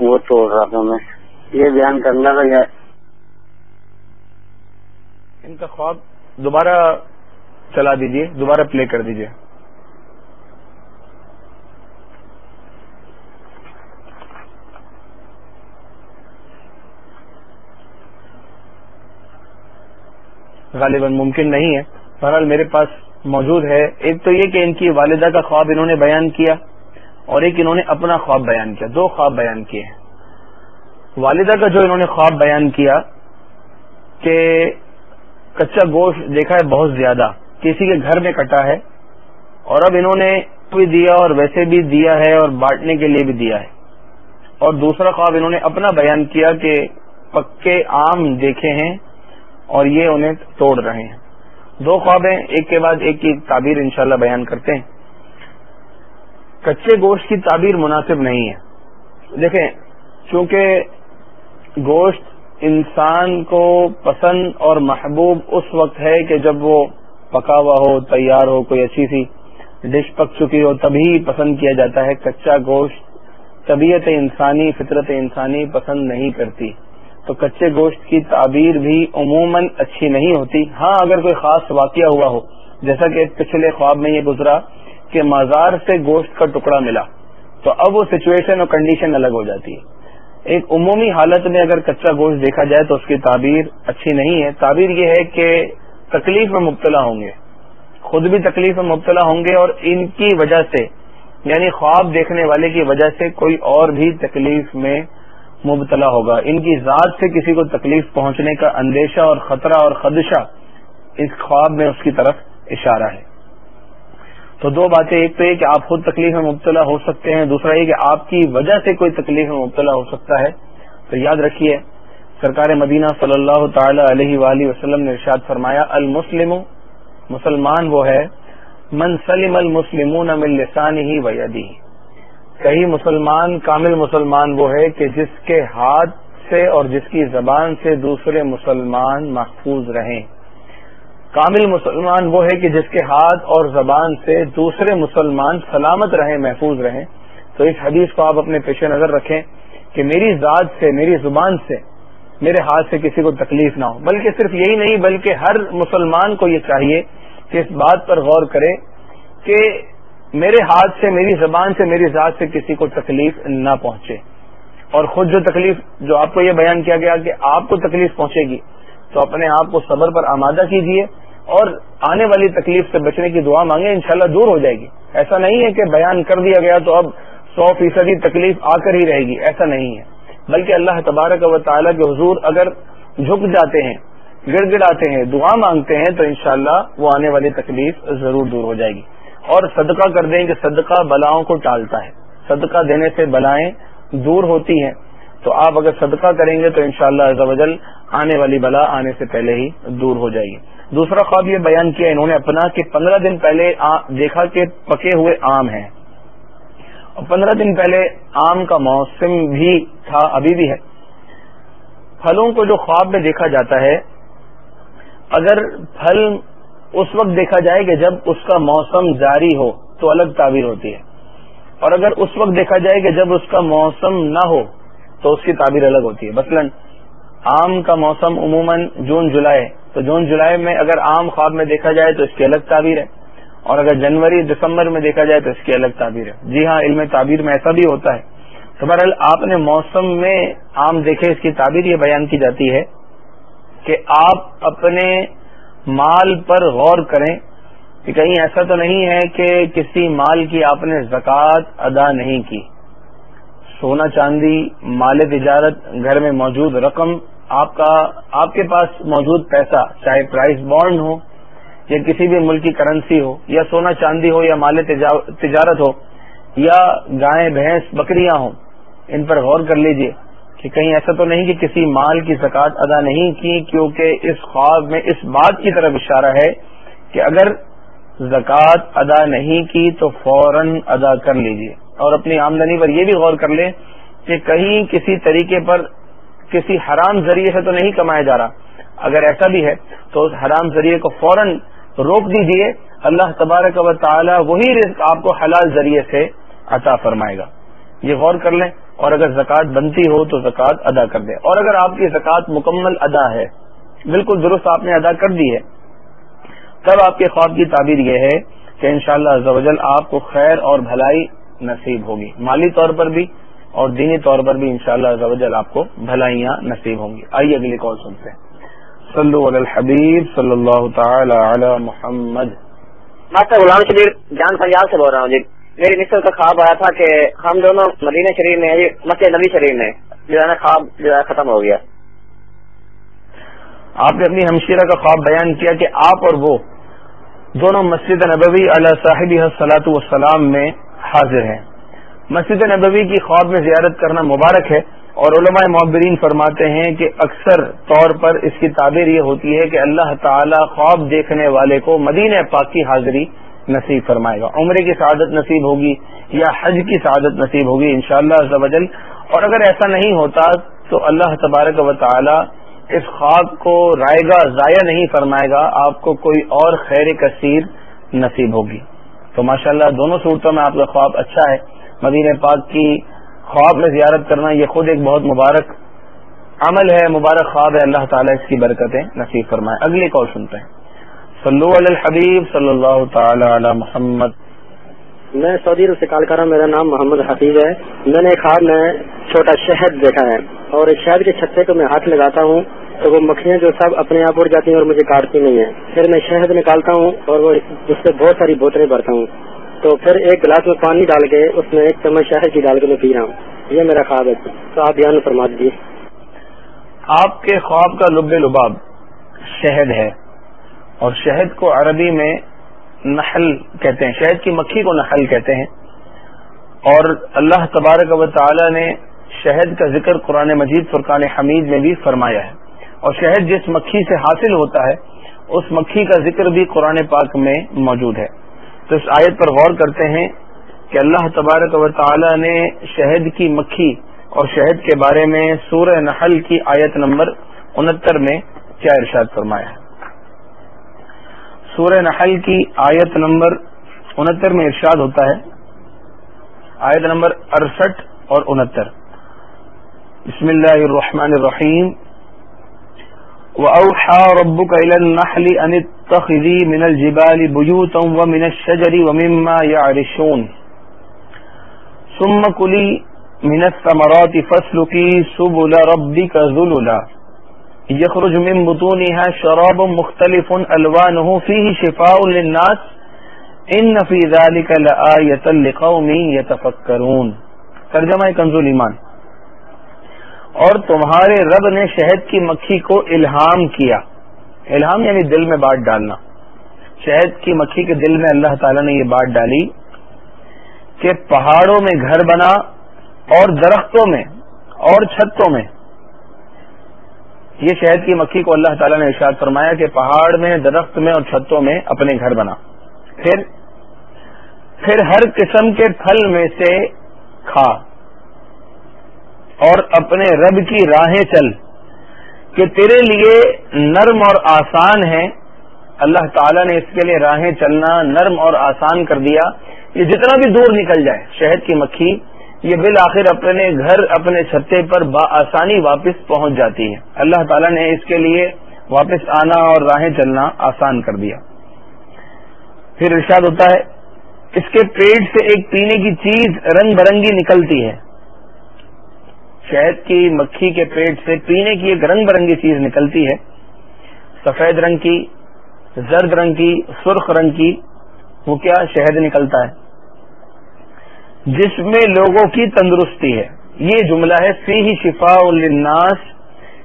وہ توڑ رہا تھا میں یہ بیان کرنا تھا یا ان کا خواب دوبارہ چلا دیجیے دوبارہ پلے کر دیجیے غالباً ممکن نہیں ہے۔ بہرحال میرے پاس موجود ہے۔ ایک تو یہ کہ ان کی والدہ کا خواب انہوں نے بیان کیا اور ایک انہوں نے اپنا خواب بیان کیا۔ دو خواب بیان کیے ہیں۔ والدہ کا جو انہوں نے خواب بیان کیا کہ کچا گوشت دیکھا ہے بہت زیادہ، کسی کے گھر میں کٹا ہے اور اب انہوں نے بھی دیا اور ویسے بھی دیا ہے اور بانٹنے کے لیے بھی دیا ہے۔ اور دوسرا خواب انہوں نے اپنا بیان کیا کہ پکے آم دیکھے ہیں اور یہ انہیں توڑ رہے ہیں۔ دو خواب ہیں ایک کے بعد ایک کی تعبیر انشاءاللہ بیان کرتے ہیں۔ کچے گوشت کی تعبیر مناسب نہیں ہے۔ دیکھیں، چونکہ گوشت انسان کو پسند اور محبوب اس وقت ہے کہ جب وہ پکا ہوا ہو، تیار ہو، کوئی اچھی سی ڈش پک چکی ہو، تبھی پسند کیا جاتا ہے۔ کچا گوشت طبیعت انسانی، فطرت انسانی پسند نہیں کرتی۔ تو کچے گوشت کی تعبیر بھی عموماً اچھی نہیں ہوتی۔ ہاں اگر کوئی خاص واقعہ ہوا ہو، جیسا کہ پچھلے خواب میں یہ گزرا کہ مزار سے گوشت کا ٹکڑا ملا، تو اب وہ سچویشن اور کنڈیشن الگ ہو جاتی ہے۔ ایک عمومی حالت میں اگر کچا گوشت دیکھا جائے تو اس کی تعبیر اچھی نہیں ہے۔ تعبیر یہ ہے کہ تکلیف میں مبتلا ہوں گے۔ خود بھی تکلیف میں مبتلا ہوں گے اور ان کی وجہ سے یعنی خواب دیکھنے والے کی وجہ سے کوئی اور بھی تکلیف میں مبتلا ہوگا۔ ان کی ذات سے کسی کو تکلیف پہنچنے کا اندیشہ اور خطرہ اور خدشہ اس خواب میں اس کی طرف اشارہ ہے۔ تو دو باتیں، ایک تو یہ کہ آپ خود تکلیف میں مبتلا ہو سکتے ہیں، دوسرا یہ کہ آپ کی وجہ سے کوئی تکلیف میں مبتلا ہو سکتا ہے۔ تو یاد رکھیے، سرکار مدینہ صلی اللہ تعالی علیہ وآلہ وسلم نے ارشاد فرمایا، المسلم، مسلمان وہ ہے، من سلم المسلمون من لسان ہی ویدی کئی مسلمان، کامل مسلمان وہ ہے کہ جس کے ہاتھ سے اور جس کی زبان سے دوسرے مسلمان محفوظ رہیں۔ کامل مسلمان وہ ہے کہ جس کے ہاتھ اور زبان سے دوسرے مسلمان سلامت رہیں، محفوظ رہیں۔ تو اس حدیث کو آپ اپنے پیش نظر رکھیں کہ میری ذات سے، میری زبان سے، میرے ہاتھ سے کسی کو تکلیف نہ ہو۔ بلکہ صرف یہی نہیں، بلکہ ہر مسلمان کو یہ چاہیے کہ اس بات پر غور کرے کہ میرے ہاتھ سے، میری زبان سے، میری ذات سے کسی کو تکلیف نہ پہنچے۔ اور خود جو تکلیف، جو آپ کو یہ بیان کیا گیا کہ آپ کو تکلیف پہنچے گی، تو اپنے آپ کو صبر پر آمادہ کیجیے اور آنے والی تکلیف سے بچنے کی دعا مانگے انشاءاللہ دور ہو جائے گی۔ ایسا نہیں ہے کہ بیان کر دیا گیا تو اب سو فیصدی تکلیف آ کر ہی رہے گی، ایسا نہیں ہے۔ بلکہ اللہ تبارک و تعالیٰ کے حضور اگر جھک جاتے ہیں، گڑ گڑاتے ہیں، دعا مانگتے ہیں، تو انشاءاللہ وہ آنے والی تکلیف ضرور دور ہو جائے گی۔ اور صدقہ کر دیں کہ صدقہ بلاؤں کو ٹالتا ہے۔ صدقہ دینے سے بلائیں دور ہوتی ہیں۔ تو آپ اگر صدقہ کریں گے تو انشاءاللہ شاء اللہ آنے والی بلا آنے سے پہلے ہی دور ہو جائے گی۔ دوسرا خواب یہ بیان کیا انہوں نے اپنا کہ پندرہ دن پہلے دیکھا کہ پکے ہوئے آم ہیں۔ اور پندرہ دن پہلے آم کا موسم بھی تھا، ابھی بھی ہے۔ پھلوں کو جو خواب میں دیکھا جاتا ہے، اگر پھل اس وقت دیکھا جائے کہ جب اس کا موسم جاری ہو تو الگ تعبیر ہوتی ہے۔ اور اگر اس وقت دیکھا جائے کہ جب اس کا موسم نہ ہو تو اس کی تعبیر الگ ہوتی ہے۔ مثلاً آم کا موسم عموماً جون، جولائی تو جون، جولائی میں اگر آم خواب میں دیکھا جائے تو اس کی الگ تعبیر ہے۔ اور اگر جنوری، دسمبر میں دیکھا جائے تو اس کی الگ تعبیر ہے۔ جی ہاں علم تعبیر میں ایسا بھی ہوتا ہے۔ تو بہرحال آپ نے موسم میں آم دیکھے، اس کی تعبیر یہ بیان کی جاتی ہے کہ آپ اپنے مال پر غور کریں کہ کہیں ایسا تو نہیں ہے کہ کسی مال کی آپ نے زکوٰۃ ادا نہیں کی۔ سونا چاندی، مال تجارت، گھر میں موجود رقم، آپ کا، آپ کے پاس موجود پیسہ، چاہے پرائز بانڈ ہو یا کسی بھی ملک کی کرنسی ہو، یا سونا چاندی ہو یا مال تجارت ہو یا گائے بھینس، بکریاں ہوں، ان پر غور کر لیجیے۔ کہ کہیں ایسا تو نہیں کہ کسی مال کی زکوٰۃ ادا نہیں کی، کیونکہ اس خواب میں اس بات کی طرف اشارہ ہے کہ اگر زکوٰۃ ادا نہیں کی تو فوراً ادا کر لیجیے اور اپنی آمدنی پر یہ بھی غور کر لیں کہ کہیں کسی طریقے پر کسی حرام ذریعے سے تو نہیں کمایا جا رہا۔ اگر ایسا بھی ہے تو اس حرام ذریعے کو فوراً روک دیجیے اللہ تبارک و تعالی وہی رزق آپ کو حلال ذریعے سے عطا فرمائے گا۔ یہ غور کر لیں۔ اور اگر زکوٰۃ بنتی ہو تو زکوٰۃ ادا کر دیں۔ اور اگر آپ کی زکوٰۃ مکمل ادا ہے، بالکل درست آپ نے ادا کر دی ہے، تب آپ کے خواب کی تعبیر یہ ہے کہ انشاءاللہ شاء اللہ آپ کو خیر اور بھلائی نصیب ہوگی۔ مالی طور پر بھی اور دینی طور پر بھی انشاءاللہ شاء اللہ آپ کو بھلائیاں نصیب ہوں گی۔ آئیے اگلی کال سنتے ہیں۔ صلو علی الحبیب صلی اللہ تعالی علی محمد۔ ماسٹر غلام شبیر، جان پنجاب سے بول رہا ہوں جی۔ میری نسل کا خواب آیا تھا کہ ہم دونوں مدینہ شریف میں مسجد نبی شریف میں جو ہے نا خواب جو ہے ختم ہو گیا۔ آپ نے اپنی ہمشیرہ کا خواب بیان کیا کہ آپ اور وہ دونوں مسجد نبوی علیہ صاحب صلاحت والسلام میں حاضر ہیں۔ مسجد نبوی کی خواب میں زیارت کرنا مبارک ہے اور علماء معبرین فرماتے ہیں کہ اکثر طور پر اس کی تعبیر یہ ہوتی ہے کہ اللہ تعالی خواب دیکھنے والے کو مدینہ پاک کی حاضری نصیب فرمائے گا۔ عمرے کی سعادت نصیب ہوگی یا حج کی سعادت نصیب ہوگی انشاءاللہ شاء اللہ اور اگر ایسا نہیں ہوتا تو اللہ تبارک و تعالی اس خواب کو رائے گا ضائع نہیں فرمائے گا، آپ کو کوئی اور خیر کثیر نصیب ہوگی۔ تو ماشاءاللہ دونوں صورتوں میں آپ کا خواب اچھا ہے۔ مدینہ پاک کی خواب میں زیارت کرنا یہ خود ایک بہت مبارک عمل ہے، مبارک خواب ہے۔ اللہ تعالیٰ اس کی برکتیں نصیب فرمائے۔ اگلی کال سنتے ہیں۔ صلو علی الحبیب صلی اللہ تعالی علی محمد. میں سعودی عرب سے کال کر رہا ہوں میرا نام محمد حفیظ ہے۔ میں نے خواب میں چھوٹا شہد دیکھا ہے اور شہد کے چھتے کو میں ہاتھ لگاتا ہوں تو وہ مکھیاں جو سب اپنے آپ اڑ جاتی ہیں اور مجھے کاٹتی نہیں ہیں۔ پھر میں شہد نکالتا ہوں اور وہ اس سے بہت ساری بوتلیں بھرتا ہوں۔ تو پھر ایک گلاس میں پانی ڈال کے اس میں ایک چمچ شہر کی ڈال کے میں پی رہا ہوں۔ یہ میرا خواب ہے۔ تو آپ بیان فرما دیجیے آپ کے خواب کا لب لباب شہد ہے۔ اور شہد کو عربی میں نحل کہتے ہیں، شہد کی مکھی کو نحل کہتے ہیں۔ اور اللہ تبارک و تعالی نے شہد کا ذکر قرآن مجید، فرقان حمید میں بھی فرمایا ہے۔ اور شہد جس مکھی سے حاصل ہوتا ہے، اس مکھی کا ذکر بھی قرآن پاک میں موجود ہے۔ تو اس آیت پر غور کرتے ہیں کہ اللہ تبارک و تعالی نے شہد کی مکھی اور شہد کے بارے میں سورہ نحل کی آیت نمبر انہتر میں کیا ارشاد فرمایا ہے۔ سورہ نحل کی آیت نمبر انہتر میں ارشاد ہوتا ہے۔ آیت نمبر اڑسٹھ اور انہتر۔ بسم اللہ الرحمن الرحیم۔ وأوحى ربك إلى النحل أن اتخذي من الجبال بيوتا ومن الشجر ومما يعرشون۔ ثم كلي من الثمرات فاسلكي سبل ربك ذللا۔ يخرج من بطونها شراب مختلف ألوانه فيه شفاء للناس. إن في ذلك لآية لقوم يتفكرون. ترجمہ کنزول ایمان. اور تمہارے رب نے شہد کی مکھی کو الہام کیا. الہام یعنی دل میں بات ڈالنا. شہد کی مکھی کے دل میں اللہ تعالیٰ نے یہ بات ڈالی کہ پہاڑوں میں گھر بنا اور درختوں میں اور چھتوں میں یہ شہد کی مکھی کو اللہ تعالیٰ نے ارشاد فرمایا کہ پہاڑ میں، درخت میں اور چھتوں میں اپنے گھر بنا۔ پھر پھر ہر قسم کے پھل میں سے کھا۔ اور اپنے رب کی راہیں چل۔ کہ تیرے لیے نرم اور آسان ہے اللہ تعالیٰ نے اس کے لیے راہیں چلنا نرم اور آسان کر دیا۔ یہ جتنا بھی دور نکل جائے، شہد کی مکھی یہ بالآخر اپنے گھر، اپنے چھتے پر بآسانی واپس پہنچ جاتی ہے۔ اللہ تعالیٰ نے اس کے لیے واپس آنا اور راہیں چلنا آسان کر دیا۔ پھر ارشاد ہوتا ہے، اس کے پیٹ سے ایک پینے کی چیز رنگ برنگی نکلتی ہے۔ شہد کی مکھی کے پیٹ سے پینے کی ایک رنگ برنگی چیز نکلتی ہے۔ سفید رنگ کی، زرد رنگ کی، سرخ رنگ کی، وہ کیا شہد نکلتا ہے؟ جس میں لوگوں کی تندرستی ہے۔ یہ جملہ ہے فی ہی شفا الناس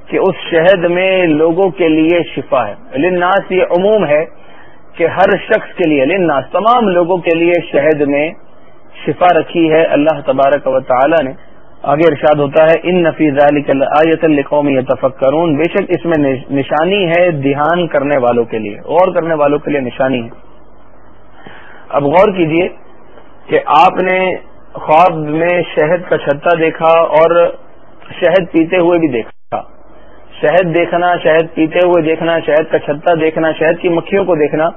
کہ اس شہد میں لوگوں کے لیے شفا ہے۔ لناس یہ عموم ہے کہ ہر شخص کے لیے لناس تمام لوگوں کے لیے شہد میں شفا رکھی ہے۔ اللہ تبارک و تعالی نے آگے ارشاد ہوتا ہے، ان نفیز آیت القومی تفکرون بے شک اس میں نشانی ہے دھیان کرنے والوں کے لیے، غور کرنے والوں کے لیے نشانی ہے۔ اب غور کیجیے کہ آپ نے خواب میں شہد کا چھتا دیکھا اور شہد پیتے ہوئے بھی دیکھا۔ شہد دیکھنا، شہد پیتے ہوئے دیکھنا، شہد کا چھتا دیکھنا، شہد کی مکھیوں کو دیکھنا،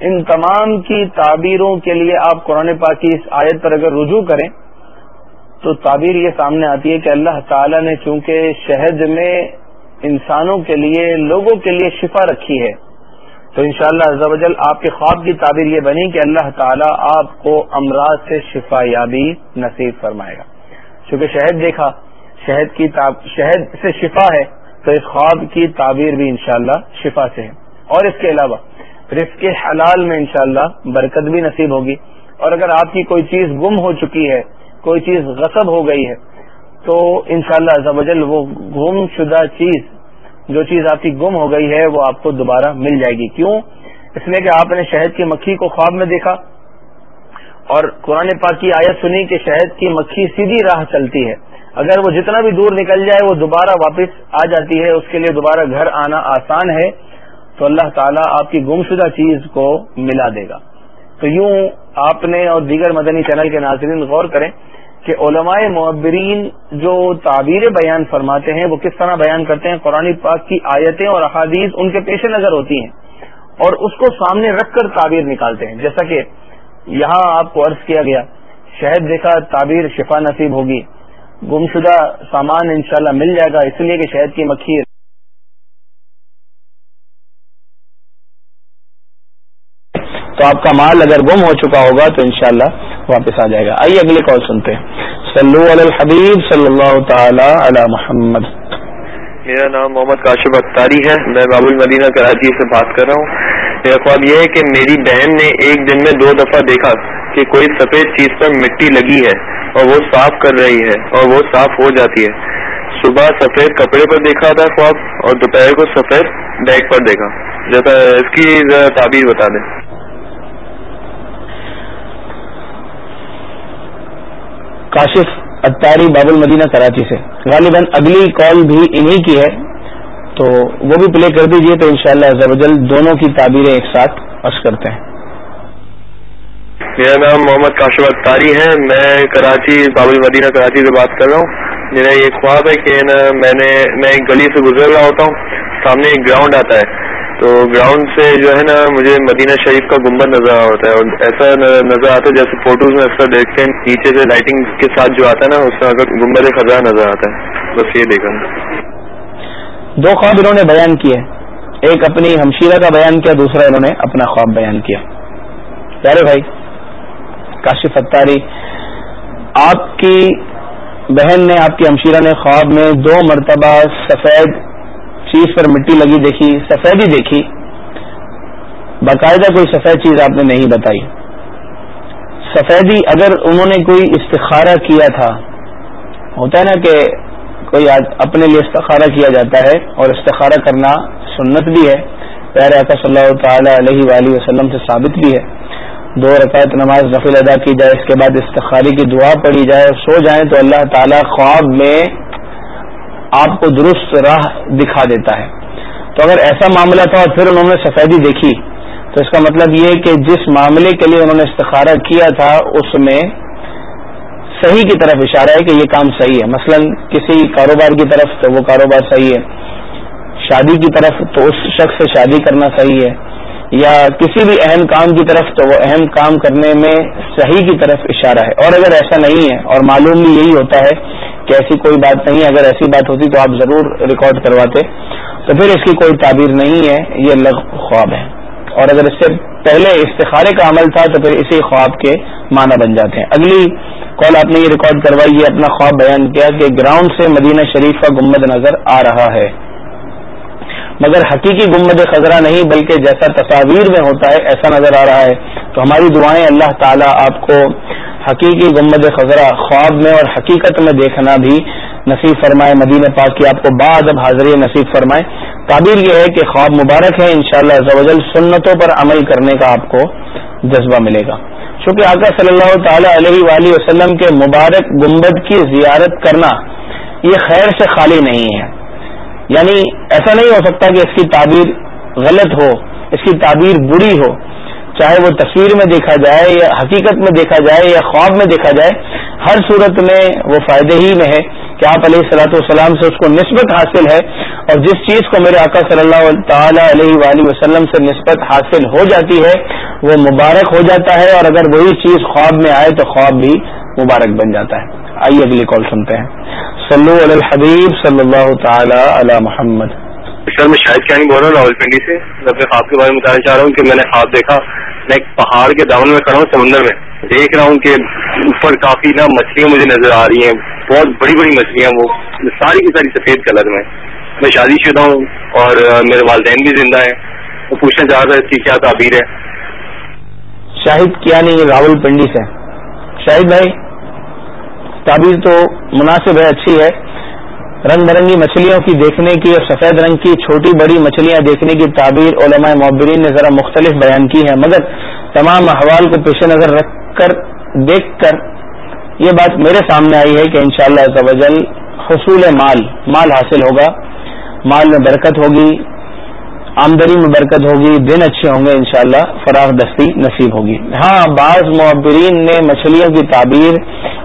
ان تمام کی تعبیروں کے لیے آپ قرآن پاک کی اس آیت پر اگر رجوع کریں، تو تعبیر یہ سامنے آتی ہے کہ اللہ تعالی نے چونکہ شہد میں انسانوں کے لیے، لوگوں کے لیے شفا رکھی ہے تو انشاءاللہ شاء اللہ آپ کے خواب کی تعبیر یہ بنی کہ اللہ تعالیٰ آپ کو امراض سے شفا یابی نصیب فرمائے گا۔ چونکہ شہد دیکھا، شہد کی شہد سے شفا ہے، تو اس خواب کی تعبیر بھی انشاءاللہ شفا سے ہے۔ اور اس کے علاوہ، رزق حلال میں انشاءاللہ برکت بھی نصیب ہوگی۔ اور اگر آپ کی کوئی چیز گم ہو چکی ہے، کوئی چیز غصب ہو گئی ہے، تو انشاءاللہ شاء اللہ وہ گم شدہ چیز جو چیز آپ کی گم ہو گئی ہے، وہ آپ کو دوبارہ مل جائے گی۔ کیوں؟ اس لیے کہ آپ نے شہد کی مکھی کو خواب میں دیکھا اور قرآن پاک کی آیت سنی کہ شہد کی مکھی سیدھی راہ چلتی ہے۔ اگر وہ جتنا بھی دور نکل جائے، وہ دوبارہ واپس آ جاتی ہے۔ اس کے لیے دوبارہ گھر آنا آسان ہے۔ تو اللہ تعالیٰ آپ کی گمشدہ چیز کو ملا دے گا۔ تو یوں آپ نے اور دیگر مدنی چینل کے ناظرین غور کریں۔ کہ علماء معبرین جو تعبیر بیان فرماتے ہیں وہ کس طرح بیان کرتے ہیں؟ قرآن پاک کی آیتیں اور احادیث ان کے پیش نظر ہوتی ہیں اور اس کو سامنے رکھ کر تعبیر نکالتے ہیں۔ جیسا کہ یہاں آپ کو عرض کیا گیا، شہد دیکھا تعبیر شفا نصیب ہوگی، گمشدہ سامان انشاءاللہ مل جائے گا، اس لیے کہ شہد کی مکھی تو آپ کا مال اگر گم ہو چکا ہوگا تو انشاءاللہ واپس آ جائے گا۔ آئیے اگلی کال سنتے ہیں۔ صلو علی الحبیب صلی اللہ تعالی علی محمد۔ میرا نام محمد کاشف اختاری ہے۔ میں باب المدینہ کراچی سے بات کر رہا ہوں۔ میرا خواب یہ ہے کہ میری بہن نے ایک دن میں دو دفعہ دیکھا کہ کوئی سفید چیز پر مٹی لگی ہے اور وہ صاف کر رہی ہے اور وہ صاف ہو جاتی ہے۔ صبح سفید کپڑے پر دیکھا تھا خواب اور دوپہر کو سفید بیگ پر دیکھا۔ جیسا اس کی تعبیر بتا دیں۔ کاشف اتاری باب المدینہ کراچی سے۔ غالباً اگلی کال بھی انہی کی ہے، تو وہ بھی پلے کر دیجیے تو انشاءاللہ شاء اللہ دونوں کی تعبیریں ایک ساتھ عرض کرتے ہیں۔ میرا نام محمد کاشف اتاری ہے۔ میں کراچی، باب المدینہ کراچی سے بات کر رہا ہوں۔ میرا یہ خواب ہے کہ نا میں نے، میں ایک گلی سے گزر رہا ہوتا ہوں۔ سامنے ایک گراؤنڈ آتا ہے۔ تو گراؤنڈ سے جو ہے نا مجھے مدینہ شریف کا گنبد نظر آ ہوتا ہے اور ایسا نظر آتا ہے جیسے فوٹوز میں اکثر دیکھتے ہیں، نیچے سے لائٹنگ کے ساتھ جو آتا ہے نا، اس میں اگر گنبد خزاں نظر آتا ہے۔ بس یہ دیکھا دو خواب انہوں نے بیان کیے۔ ایک اپنی ہمشیرہ کا بیان کیا، دوسرا انہوں نے اپنا خواب بیان کیا۔ پیارے بھائی، کاشف اتاری، آپ کی بہن نے، آپ کی ہمشیرہ نے خواب میں دو مرتبہ سفید چیز پر مٹی لگی دیکھی سفیدی دیکھی۔ باقاعدہ کوئی سفید چیز آپ نے نہیں بتائی۔ سفیدی اگر انہوں نے کوئی استخارہ کیا تھا، ہوتا ہے نا کہ کوئی اپنے لیے استخارہ کیا جاتا ہے اور استخارہ کرنا سنت بھی ہے۔ پیارے آقا صلی اللہ تعالی علیہ وآلہ وسلم سے ثابت بھی ہے۔ دو رکعت نماز نفل ادا کی جائے، اس کے بعد استخاری کی دعا پڑھی جائے، سو جائیں تو اللہ تعالیٰ خواب میں آپ کو درست راہ دکھا دیتا ہے۔ تو اگر ایسا معاملہ تھا اور پھر انہوں نے سفیدی دیکھی، تو اس کا مطلب یہ کہ جس معاملے کے لیے انہوں نے استخارہ کیا تھا، اس میں صحیح کی طرف اشارہ ہے کہ یہ کام صحیح ہے۔ مثلا کسی کاروبار کی طرف تو وہ کاروبار صحیح ہے، شادی کی طرف تو اس شخص سے شادی کرنا صحیح ہے، یا کسی بھی اہم کام کی طرف تو وہ اہم کام کرنے میں صحیح کی طرف اشارہ ہے۔ اور اگر ایسا نہیں ہے اور معلوم بھی یہی ہوتا ہے کہ ایسی کوئی بات نہیں ہے اگر ایسی بات ہوتی تو آپ ضرور ریکارڈ کرواتے۔ تو پھر اس کی کوئی تعبیر نہیں ہے، یہ لغ خواب ہے۔ اور اگر اس سے پہلے استخارے کا عمل تھا تو پھر اسی خواب کے معنی بن جاتے ہیں۔ اگلی کال آپ نے یہ ریکارڈ کروائی، یہ اپنا خواب بیان کیا کہ گراؤنڈ سے مدینہ شریف کا گمبد نظر آ رہا ہے۔ مگر حقیقی گمبد خزرہ نہیں، بلکہ جیسا تصاویر میں ہوتا ہے، ایسا نظر آ رہا ہے۔ تو ہماری دعائیں اللہ تعالیٰ آپ کو حقیقی گمبد خزرہ خواب میں اور حقیقت میں دیکھنا بھی نصیب فرمائے مدین پاک کی آپ کو بعد اب حاضری نصیب فرمائے۔ تعبیر یہ ہے کہ خواب مبارک ہے انشاءاللہ شاء اللہ سنتوں پر عمل کرنے کا آپ کو جذبہ ملے گا۔ چونکہ آقا صلی اللہ تعالی علیہ وآلہ وسلم کے مبارک گمبد کی زیارت کرنا یہ خیر سے خالی نہیں ہے۔ یعنی ایسا نہیں ہو سکتا کہ اس کی تعبیر غلط ہو، اس کی تعبیر بری ہو۔ چاہے وہ تصویر میں دیکھا جائے یا حقیقت میں دیکھا جائے یا خواب میں دیکھا جائے، ہر صورت میں وہ فائدے ہی میں ہے کہ آپ علیہ السلاۃ والسلام سے اس کو نسبت حاصل ہے اور جس چیز کو میرے آقا صلی اللہ تعالی علیہ وآلہ وسلم سے نسبت حاصل ہو جاتی ہے، وہ مبارک ہو جاتا ہے اور اگر وہی چیز خواب میں آئے تو خواب بھی مبارک بن جاتا ہے۔ آئیے اگلی کال سنتے ہیں۔ صلو علی الحبیب صلی اللہ تعالی علی محمد۔ سر میں شاید کیا نہیں بول رہا ہوں راول پنڈی سے۔ میں اپنے خواب کے بارے میں بتانا چاہ رہا ہوں کہ میں نے خواب دیکھا، میں ایک پہاڑ کے دامن میں کھڑا ہوں، سمندر میں۔ دیکھ رہا ہوں کہ اوپر کافی نا مچھلیاں مجھے نظر آ رہی ہیں، بہت بڑی بڑی مچھلیاں، وہ ساری کی ساری سفید کلر میں۔ میں شادی شدہ ہوں اور میرے والدین بھی زندہ ہیں۔ وہ پوچھنا چاہ رہا تھا اس کی کیا تعبیر ہے۔ شاہد کیا نہیں راول پنڈی سے۔ شاہد بھائی، تعبیر تو مناسب ہے، اچھی ہے۔ رنگ برنگی مچھلیوں کی دیکھنے کی اور سفید رنگ کی چھوٹی بڑی مچھلیاں دیکھنے کی تعبیر علماء معبرین نے ذرا مختلف بیان کی ہے مگر تمام احوال کو پیش نظر رکھ کر دیکھ کر یہ بات میرے سامنے آئی ہے کہ انشاءاللہ شاء اللہ حصول مال مال حاصل ہوگا۔ مال میں برکت ہوگی، آمدنی میں برکت ہوگی، دن اچھے ہوں گے انشاءاللہ شاء فراغ دستی نصیب ہوگی۔ ہاں بعض معبرین نے مچھلیوں کی تعبیر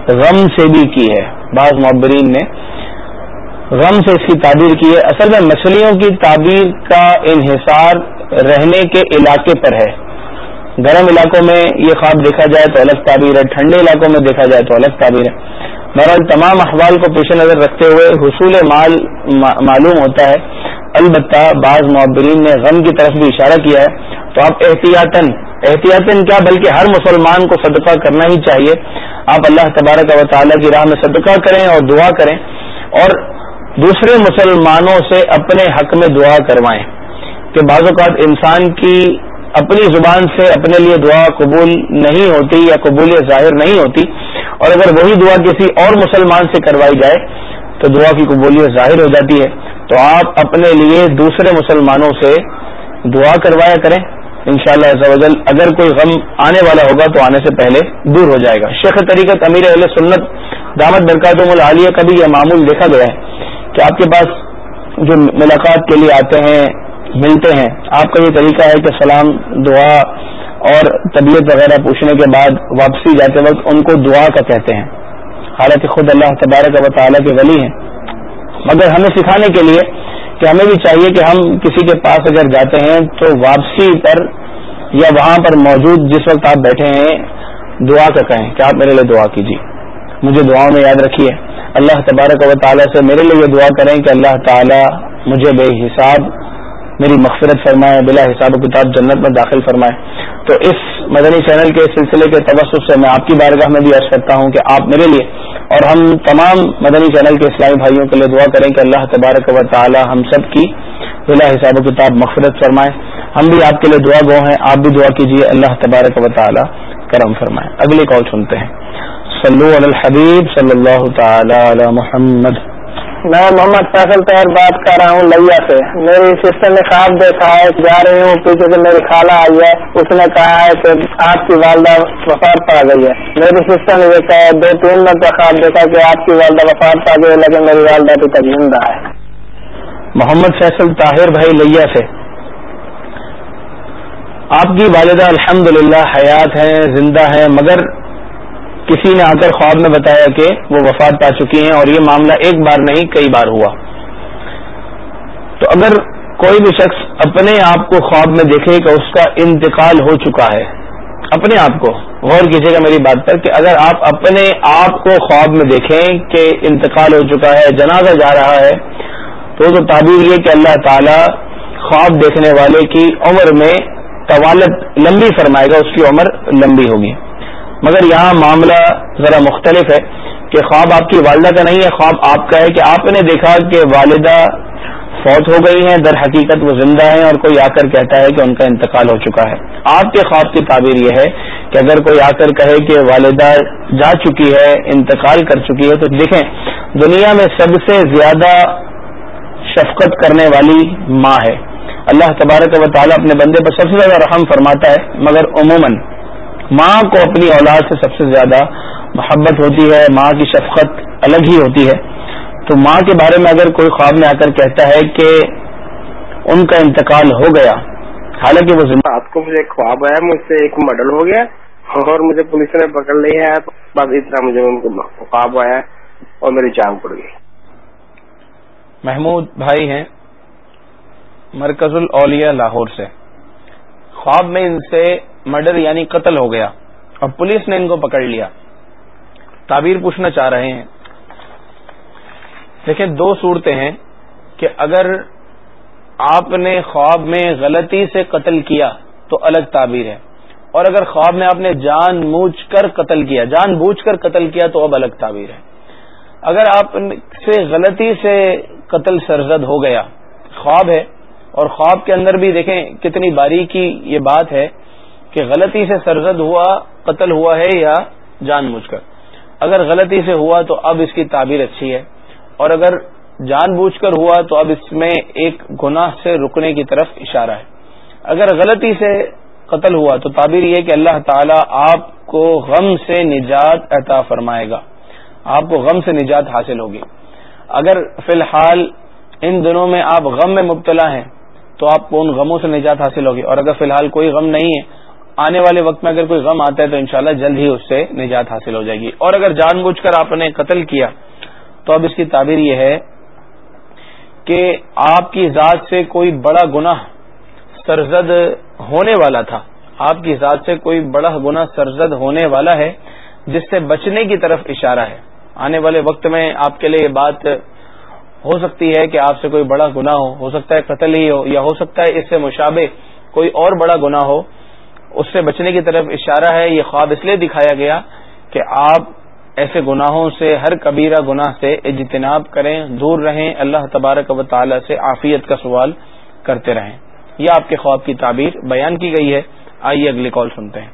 غم سے بھی کی ہے۔ بعض معبرین نے غم سے اس کی تعبیر کی ہے۔ اصل میں مچھلیوں کی تعبیر کا انحصار رہنے کے علاقے پر ہے۔ گرم علاقوں میں یہ خواب دیکھا جائے تو الگ تعبیر ہے، ٹھنڈے علاقوں میں دیکھا جائے تو الگ تعبیر ہے۔ بہرحال تمام احوال کو پیش نظر رکھتے ہوئے حصول مال معلوم ہوتا ہے۔ البتہ بعض معبرین نے غم کی طرف بھی اشارہ کیا ہے۔ تو آپ احتیاطاً احتیاطاً کیا بلکہ ہر مسلمان کو صدقہ کرنا ہی چاہیے۔ آپ اللہ تبارک و تعالیٰ کی راہ میں صدقہ کریں اور دعا کریں۔ اور دوسرے مسلمانوں سے اپنے حق میں دعا کروائیں کہ بعض اوقات انسان کی اپنی زبان سے اپنے لیے دعا قبول نہیں ہوتی یا قبول ظاہر نہیں ہوتی اور اگر وہی دعا کسی اور مسلمان سے کروائی جائے تو دعا کی قبولیت ظاہر ہو جاتی ہے۔ تو آپ اپنے لیے دوسرے مسلمانوں سے دعا کروایا کریں۔ انشاءاللہ شاء اللہ اگر کوئی غم آنے والا ہوگا تو آنے سے پہلے دور ہو جائے گا۔ شیخ طریقت امیر علیہ سنت دامت برکاتم العالیہ کا بھی یہ معمول دیکھا گیا ہے۔ کہ آپ کے پاس جو ملاقات کے لیے آتے ہیں، ملتے ہیں۔ آپ کا یہ طریقہ ہے کہ سلام، دعا اور طبیعت وغیرہ پوچھنے کے بعد واپسی جاتے وقت ان کو دعا کا کہتے ہیں۔ حالانکہ خود اللہ تبارک و تعالیٰ کے ولی ہیں۔ مگر ہمیں سکھانے کے لیے کہ ہمیں بھی چاہیے کہ ہم کسی کے پاس اگر جاتے ہیں تو واپسی پر یا وہاں پر موجود جس وقت آپ بیٹھے ہیں، دعا کا کہیں کہ آپ میرے لیے دعا کیجیے۔ مجھے دعاؤں میں یاد رکھیے۔ اللہ تبارک و تعالیٰ سے میرے لیے یہ دعا کریں کہ اللہ تعالیٰ مجھے بے حساب میری مغفرت فرمائے، بلا حساب و کتاب جنت میں داخل فرمائے۔ تو اس مدنی چینل کے سلسلے کے توسط سے میں آپ کی بارگاہ میں بھی عرض کرتا ہوں کہ آپ میرے لیے اور ہم تمام مدنی چینل کے اسلامی بھائیوں کے لیے دعا کریں کہ اللہ تبارک و تعالی ہم سب کی بلا حساب و کتاب مغفرت فرمائے۔ ہم بھی آپ کے لیے دعا گو ہیں، آپ بھی دعا کیجیے اللہ تبارک و تعالی کرم فرمائے۔ اگلی کال سنتے ہیں۔ صلو علی الحبیب صلی اللہ تعالی علی محمد. میں محمد فیصل طاہر بات کر رہا ہوں لیا سے. میری سسٹر نے خواب دیکھا ہے جا رہی ہوں پیچھے سے میری خالہ آئی ہے اس نے کہا ہے کہ آپ کی والدہ وفات پا گئی ہے۔ میری سسٹر نے دیکھا ہے دو تین منٹ کا خواب دیکھا کہ آپ کی والدہ وفات پا گئی لیکن میری والدہ ابھی تک زندہ ہے۔ محمد فیصل طاہر بھائی لیا سے۔ آپ کی والدہ الحمدللہ حیات ہیں زندہ ہیں مگر کسی نے آ کر خواب میں بتایا کہ وہ وفات پا چکی ہیں اور یہ معاملہ ایک بار نہیں، کئی بار ہوا۔ تو اگر کوئی بھی شخص اپنے آپ کو خواب میں دیکھے کہ اس کا انتقال ہو چکا ہے، اپنے آپ کو، غور کیجیے گا میری بات پر کہ اگر آپ اپنے آپ کو خواب میں دیکھیں کہ انتقال ہو چکا ہے، جنازہ جا رہا ہے، تو تو تعبیر یہ کہ اللہ تعالی خواب دیکھنے والے کی عمر میں طوالت لمبی فرمائے گا، اس کی عمر لمبی ہوگی۔ مگر یہاں معاملہ ذرا مختلف ہے کہ خواب آپ کی والدہ کا نہیں ہے، خواب آپ کا ہے کہ آپ نے دیکھا کہ والدہ فوت ہو گئی ہیں، در حقیقت وہ زندہ ہیں اور کوئی آ کر کہتا ہے کہ ان کا انتقال ہو چکا ہے۔ آپ کے خواب کی تعبیر یہ ہے کہ اگر کوئی آ کر کہے کہ والدہ جا چکی ہے، انتقال کر چکی ہے، تو دیکھیں، دنیا میں سب سے زیادہ شفقت کرنے والی ماں ہے۔ اللہ تبارک و تعالیٰ اپنے بندے پر سب سے زیادہ رحم فرماتا ہے، مگر عموماً ماں کو اپنی اولاد سے سب سے زیادہ محبت ہوتی ہے ماں کی شفقت الگ ہی ہوتی ہے۔ تو ماں کے بارے میں اگر کوئی خواب میں آ کر کہتا ہے کہ ان کا انتقال ہو گیا حالانکہ وہ ذمہ آپ کو مجھے خواب آیا مجھ سے ایک ماڈل ہو گیا اور مجھے پولیس نے پکڑ لیا ہے۔ بس اتنا مجھے ان کو خواب آیا اور میری جان پڑ گئی۔ محمود بھائی ہیں مرکز الاولیاء لاہور سے۔ خواب میں ان سے مرڈر یعنی قتل ہو گیا اور پولیس نے ان کو پکڑ لیا۔ تعبیر پوچھنا چاہ رہے ہیں۔ دیکھیں، دو صورتیں ہیں کہ اگر آپ نے خواب میں غلطی سے قتل کیا تو الگ تعبیر ہے۔ اور اگر خواب میں آپ نے جان بوجھ کر قتل کیا، جان بوجھ کر قتل کیا تو اب الگ تعبیر ہے۔ اگر آپ سے غلطی سے قتل سرزد ہو گیا، خواب ہے اور خواب کے اندر بھی دیکھیں کتنی باریکی یہ بات ہے کہ غلطی سے سرزد ہوا، قتل ہوا ہے یا جان بوجھ کر۔ اگر غلطی سے ہوا تو اب اس کی تعبیر اچھی ہے۔ اور اگر جان بوجھ کر ہوا تو اب اس میں ایک گناہ سے رکنے کی طرف اشارہ ہے۔ اگر غلطی سے قتل ہوا تو تعبیر یہ کہ اللہ تعالی آپ کو غم سے نجات عطا فرمائے گا۔ آپ کو غم سے نجات حاصل ہوگی۔ اگر فی الحال ان دنوں میں آپ غم میں مبتلا ہیں تو آپ کو ان غموں سے نجات حاصل ہوگی۔ اور اگر فی الحال کوئی غم نہیں ہے آنے والے وقت میں اگر کوئی غم آتا ہے تو انشاءاللہ جلد ہی اس سے نجات حاصل ہو جائے گی۔ اور اگر جان بوجھ کر آپ نے قتل کیا، تو اب اس کی تعبیر یہ ہے کہ آپ کی ذات سے کوئی بڑا گناہ سرزد ہونے والا تھا۔ آپ کی ذات سے کوئی بڑا گناہ سرزد ہونے والا ہے، جس سے بچنے کی طرف اشارہ ہے۔ آنے والے وقت میں آپ کے لیے یہ بات ہو سکتی ہے کہ آپ سے کوئی بڑا گناہ ہو ہو سکتا ہے قتل ہی ہو، یا ہو سکتا ہے اس سے مشابہ کوئی اور بڑا گناہ ہو۔ اس سے بچنے کی طرف اشارہ ہے، یہ خواب اس لیے دکھایا گیا کہ آپ ایسے گناہوں سے، ہر کبیرہ گناہ سے اجتناب کریں، دور رہیں، اللہ تبارک و تعالی سے عافیت کا سوال کرتے رہیں۔ یہ آپ کے خواب کی تعبیر بیان کی گئی ہے۔ آئیے اگلی کال سنتے ہیں۔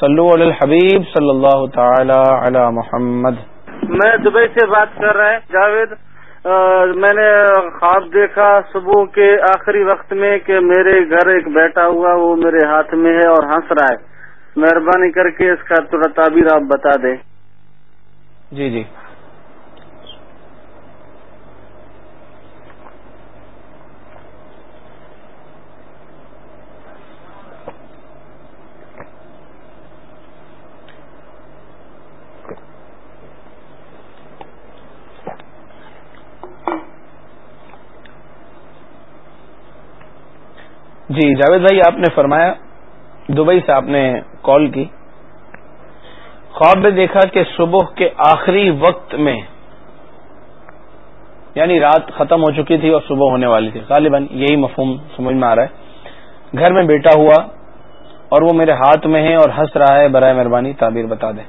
صلو علی الحبیب صلی اللہ تعالی علی محمد۔ میں دبئی سے بات کر رہا ہے جاوید میں نے خواب دیکھا صبح کے آخری وقت میں کہ میرے گھر ایک بیٹا ہوا، وہ میرے ہاتھ میں ہے اور ہنس رہا ہے۔ مہربانی کر کے اس کا ترتابیر تعبیر آپ بتا دیں۔ جی جی۔ جی جاوید بھائی، آپ نے فرمایا، دبئی سے آپ نے کال کی۔ خواب میں دیکھا کہ صبح کے آخری وقت میں یعنی رات ختم ہو چکی تھی اور صبح ہونے والی تھی۔ غالباً یہی مفہوم سمجھ میں آ رہا ہے۔ گھر میں بیٹا ہوا اور وہ میرے ہاتھ میں ہے اور ہنس رہا ہے، برائے مہربانی تعبیر بتا دیں۔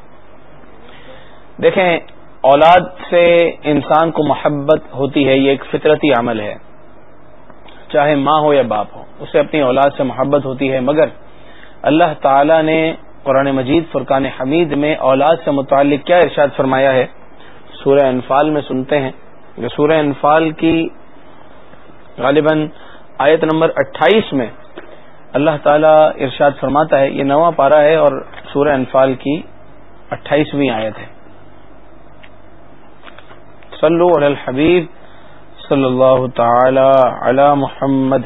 دیکھیں، اولاد سے انسان کو محبت ہوتی ہے، یہ ایک فطرتی عمل ہے۔ چاہے ماں ہو یا باپ ہو، اسے اپنی اولاد سے محبت ہوتی ہے، مگر اللہ تعالی نے قرآن مجید، فرقان حمید میں اولاد سے متعلق کیا ارشاد فرمایا ہے؟ سورہ انفال میں سنتے ہیں کہ سورہ انفال کی غالباً آیت نمبر اٹھائیس میں اللہ تعالی ارشاد فرماتا ہے، یہ نواں پارا ہے اور سورہ انفال کی اٹھائیسویں آیت ہے۔ صلو علی الحبیب صلی اللہ تعالی علی محمد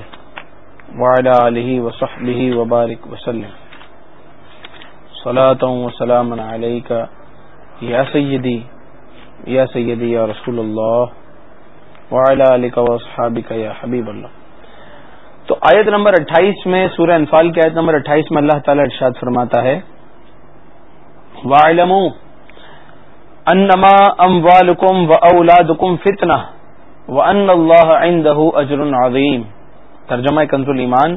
وعلی آلہ وصحبہ وبارک وسلم۔ صلاة و سلام علیکہ۔ یا سیدی یا سیدی یا رسول اللہ۔ وعلی آلہ وصحابک یا حبیب اللہ۔ تو آیت نمبر اٹھائیس میں سورہ انفال کی آیت نمبر اٹھائیس میں اللہ تعالی ارشاد فرماتا ہے وَعْلَمُوا أَنَّمَا أَمْوَالُكُمْ وَأَوْلَادُكُمْ فِتْنَةً۔ وَأَنَّ اللَّهَ عِنْدَهُ أَجْرٌ عَظِيمٌ۔ ترجمہ کنز ایمان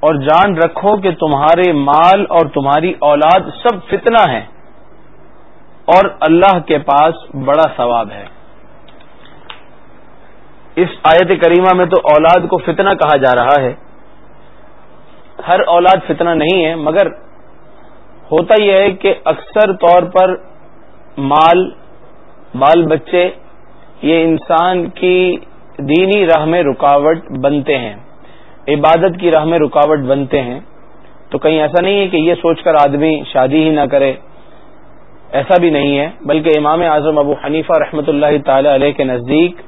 اور جان رکھو کہ تمہارے مال اور تمہاری اولاد سب فتنہ ہیں۔ اور اللہ کے پاس بڑا ثواب ہے۔ اس آیت کریمہ میں تو اولاد کو فتنہ کہا جا رہا ہے۔ ہر اولاد فتنہ نہیں ہے، مگر ہوتا یہ ہے کہ اکثر طور پر مال بال بچے یہ انسان کی دینی راہ میں رکاوٹ بنتے ہیں، عبادت کی راہ میں رکاوٹ بنتے ہیں۔ تو کہیں ایسا نہیں ہے کہ یہ سوچ کر آدمی شادی ہی نہ کرے، ایسا بھی نہیں ہے۔ بلکہ امام اعظم ابو حنیفہ رحمۃ اللہ تعالی علیہ کے نزدیک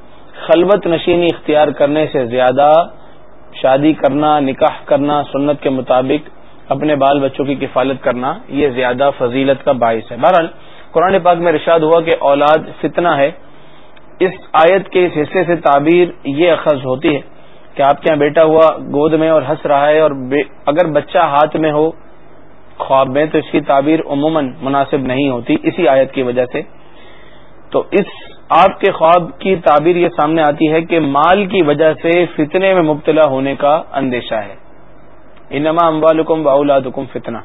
خلوت نشینی اختیار کرنے سے زیادہ شادی کرنا، نکاح کرنا، سنت کے مطابق اپنے بال بچوں کی کفالت کرنا، یہ زیادہ فضیلت کا باعث ہے۔ بہرحال قرآن پاک میں رشاد ہوا کہ اولاد فتنہ ہے اس آیت کے اس حصے سے تعبیر یہ اخذ ہوتی ہے کہ آپ کے یہاں بیٹا ہوا گود میں اور ہنس رہا ہے اور اگر بچہ ہاتھ میں ہو خواب میں تو اس کی تعبیر عموماً مناسب نہیں ہوتی اسی آیت کی وجہ سے۔ تو اس آپ کے خواب کی تعبیر یہ سامنے آتی ہے کہ مال کی وجہ سے فتنے میں مبتلا ہونے کا اندیشہ ہے۔ انما اموالکم و فتنہ۔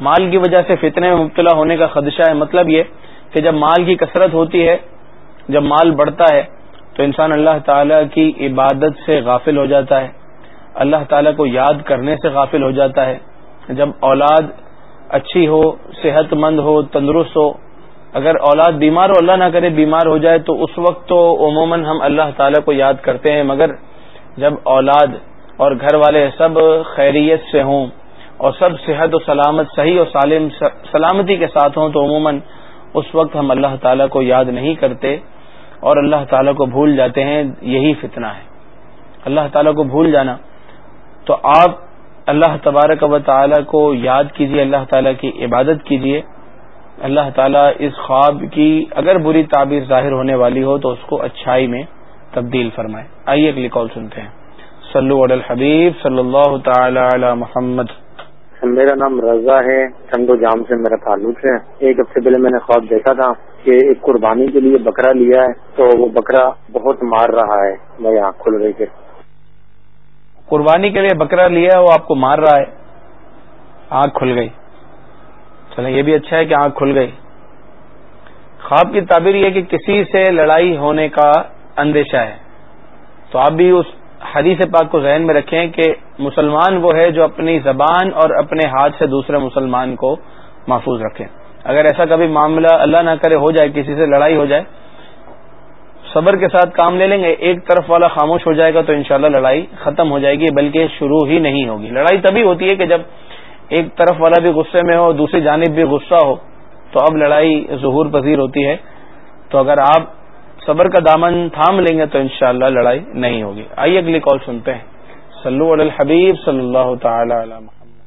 مال کی وجہ سے فتنے میں مبتلا ہونے کا خدشہ ہے۔ مطلب یہ کہ جب مال کی کثرت ہوتی ہے جب مال بڑھتا ہے تو انسان اللہ تعالی کی عبادت سے غافل ہو جاتا ہے۔ اللہ تعالی کو یاد کرنے سے غافل ہو جاتا ہے۔ جب اولاد اچھی ہو، صحت مند ہو، تندرست ہو، اگر اولاد بیمار ہو، اللہ نہ کرے بیمار ہو جائے، تو اس وقت تو عموماً ہم اللہ تعالی کو یاد کرتے ہیں۔ مگر جب اولاد اور گھر والے سب خیریت سے ہوں اور سب صحت و سلامت، صحیح اور سالم، سلامتی کے ساتھ ہوں، تو عموماً اس وقت ہم اللہ تعالیٰ کو یاد نہیں کرتے اور اللہ تعالیٰ کو بھول جاتے ہیں، یہی فتنہ ہے۔ اللہ تعالیٰ کو بھول جانا۔ تو آپ اللہ تبارک و تعالیٰ کو یاد کیجیے اللہ تعالیٰ کی عبادت کیجیے اللہ تعالیٰ اس خواب کی اگر بری تعبیر ظاہر ہونے والی ہو تو اس کو اچھائی میں تبدیل فرمائے۔ آئیے اگلی کال سنتے ہیں۔ سلو الحبیب، صلی اللہ تعالی علی محمد۔ میرا نام رضا ہے چند و جام سے میرا تعلق ہے۔ ایک ہفتے پہلے میں نے خواب دیکھا تھا کہ ایک قربانی کے لیے بکرا لیا ہے، تو وہ بکرا بہت مار رہا ہے۔ میں یہاں کھل رہی کے۔ قربانی کے لیے بکرا لیا ہے، وہ آپ کو مار رہا ہے۔ آنکھ کھل گئی۔ چلیں، یہ بھی اچھا ہے کہ آنکھ کھل گئی۔ خواب کی تعبیر یہ کہ کسی سے لڑائی ہونے کا اندیشہ ہے۔ تو آپ بھی اس حدیث پاک کو ذہن میں رکھیں کہ مسلمان وہ ہے جو اپنی زبان اور اپنے ہاتھ سے دوسرے مسلمان کو محفوظ رکھے۔ اگر ایسا کبھی معاملہ اللہ نہ کرے، ہو جائے، کسی سے لڑائی ہو جائے، صبر کے ساتھ کام لے لیں گے، ایک طرف والا خاموش ہو جائے گا تو انشاءاللہ لڑائی ختم ہو جائے گی، بلکہ شروع ہی نہیں ہوگی۔ لڑائی تبھی ہوتی ہے کہ جب ایک طرف والا بھی غصے میں ہو، دوسری جانب بھی غصہ ہو، تو اب لڑائی ظہور پذیر ہوتی ہے۔ تو اگر آپ صبر کا دامن تھام لیں گے تو انشاءاللہ لڑائی نہیں ہوگی۔ آئیے اگلی کال سنتے ہیں۔ سلو الحبیب صلی اللہ تعالی علی محمد۔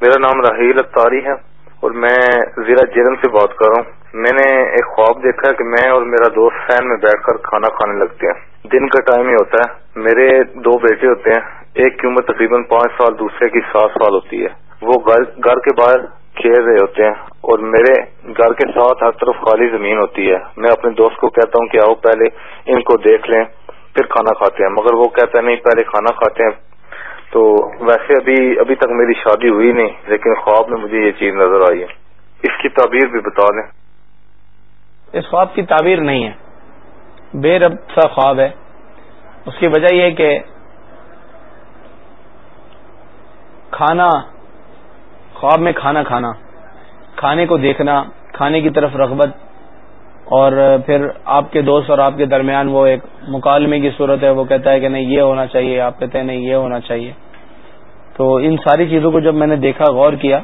میرا نام راہیل اختاری ہے اور میں زیرا جرم سے بات کر رہا ہوں۔ میں نے ایک خواب دیکھا کہ میں اور میرا دوست فین میں بیٹھ کر کھانا کھانے لگتے ہیں۔ دن کا ٹائم ہی ہوتا ہے۔ میرے دو بیٹے ہوتے ہیں۔ ایک کی عمر تقریباً پانچ سال، دوسرے کی سات سال ہوتی ہے۔ وہ گھر کے باہر کھیل رہے ہوتے ہیں اور میرے گھر کے ساتھ ہر طرف خالی زمین ہوتی ہے۔ میں اپنے دوست کو کہتا ہوں کہ آؤ پہلے ان کو دیکھ لیں، پھر کھانا کھاتے ہیں۔ مگر وہ کہتا ہے، نہیں، پہلے کھانا کھاتے ہیں۔ تو ویسے ابھی ابھی تک میری شادی ہوئی نہیں، لیکن خواب میں مجھے یہ چیز نظر آئی ہے۔ اس کی تعبیر بھی بتا دیں۔ اس خواب کی تعبیر نہیں ہے۔ بے رب سا خواب ہے۔ اس کی وجہ یہ کہ کھانا خواب میں کھانا کھانا، کھانے کو دیکھنا، کھانے کی طرف رغبت، اور پھر آپ کے دوست اور آپ کے درمیان وہ ایک مکالمے کی صورت ہے، وہ کہتا ہے کہ نہیں، یہ ہونا چاہیے، آپ کہتے ہیں نہیں، یہ ہونا چاہیے۔ تو ان ساری چیزوں کو جب میں نے دیکھا، غور کیا،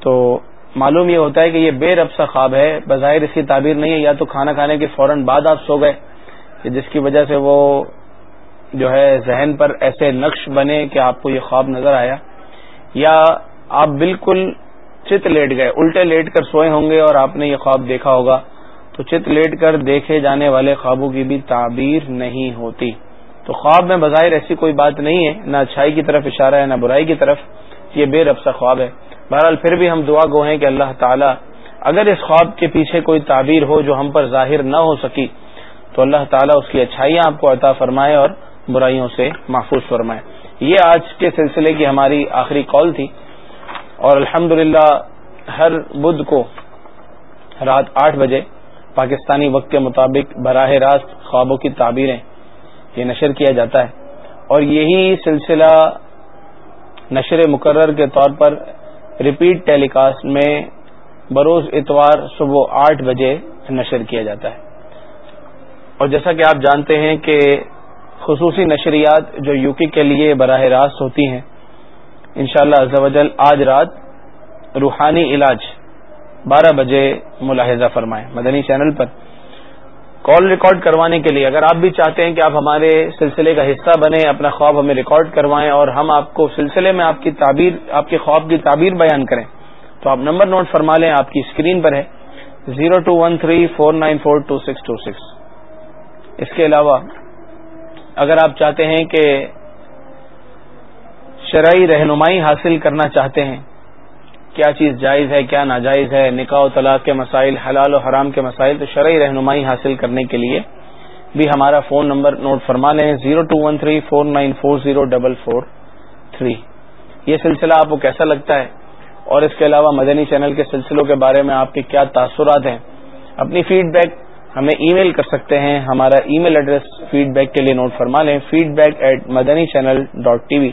تو معلوم یہ ہوتا ہے کہ یہ بے رب سا خواب ہے۔ بظاہر اس کی تعبیر نہیں ہے، یا تو کھانا کھانے کے فوراً بعد آپ سو گئے جس کی وجہ سے وہ جو ہے ذہن پر ایسے نقش بنے کہ آپ کو یہ خواب نظر آیا، یا آپ بالکل چت لیٹ گئے، الٹے لیٹ کر سوئے ہوں گے اور آپ نے یہ خواب دیکھا ہوگا۔ تو چت لیٹ کر دیکھے جانے والے خوابوں کی بھی تعبیر نہیں ہوتی۔ تو خواب میں بظاہر ایسی کوئی بات نہیں ہے، نہ اچھائی کی طرف اشارہ ہے، نہ برائی کی طرف۔ یہ بے رب سا خواب ہے۔ بہرحال پھر بھی ہم دعا گو ہیں کہ اللہ تعالیٰ اگر اس خواب کے پیچھے کوئی تعبیر ہو جو ہم پر ظاہر نہ ہو سکی، تو اللہ تعالیٰ اس کی اچھائیاں آپ کو عطا فرمائے اور برائیوں سے محفوظ فرمائے۔ یہ آج کے سلسلے کی ہماری آخری کال تھی۔ اور الحمد ہر بدھ کو رات آٹھ بجے پاکستانی وقت کے مطابق براہ راست خوابوں کی تعبیریں یہ نشر کیا جاتا ہے اور یہی سلسلہ نشر مقرر کے طور پر ریپیٹ ٹیلی کاسٹ میں بروز اتوار صبح آٹھ بجے نشر کیا جاتا ہے۔ اور جیسا کہ آپ جانتے ہیں کہ خصوصی نشریات جو یو کے لیے براہ راست ہوتی ہیں انشاءاللہ شاء اللہ آج رات روحانی علاج بارہ بجے ملاحظہ فرمائیں مدنی چینل پر۔ کال ریکارڈ کروانے کے لیے اگر آپ بھی چاہتے ہیں کہ آپ ہمارے سلسلے کا حصہ بنے اپنا خواب ہمیں ریکارڈ کروائیں اور ہم آپ کو سلسلے میں آپ کی تعبیر، آپ کے خواب کی تعبیر بیان کریں، تو آپ نمبر نوٹ فرما لیں، آپ کی اسکرین پر ہے۔ Zero two one three four nine four two six two six. اس کے علاوہ اگر آپ چاہتے ہیں کہ شرعی رہنمائی حاصل کرنا چاہتے ہیں۔ کیا چیز جائز ہے، کیا ناجائز ہے، نکاح و طلاق کے مسائل، حلال و حرام کے مسائل، تو شرعی رہنمائی حاصل کرنے کے لیے بھی ہمارا فون نمبر نوٹ فرما لیں۔ Zero two one three four nine four zero double four three. یہ سلسلہ آپ کو کیسا لگتا ہے؟ اور اس کے علاوہ مدنی چینل کے سلسلوں کے بارے میں آپ کے کیا تاثرات ہیں؟ اپنی فیڈ بیک ہمیں ای میل کر سکتے ہیں۔ ہمارا email address feedback کے لیے نوٹ فرما لیں۔ Feedback at Madani channel dot T V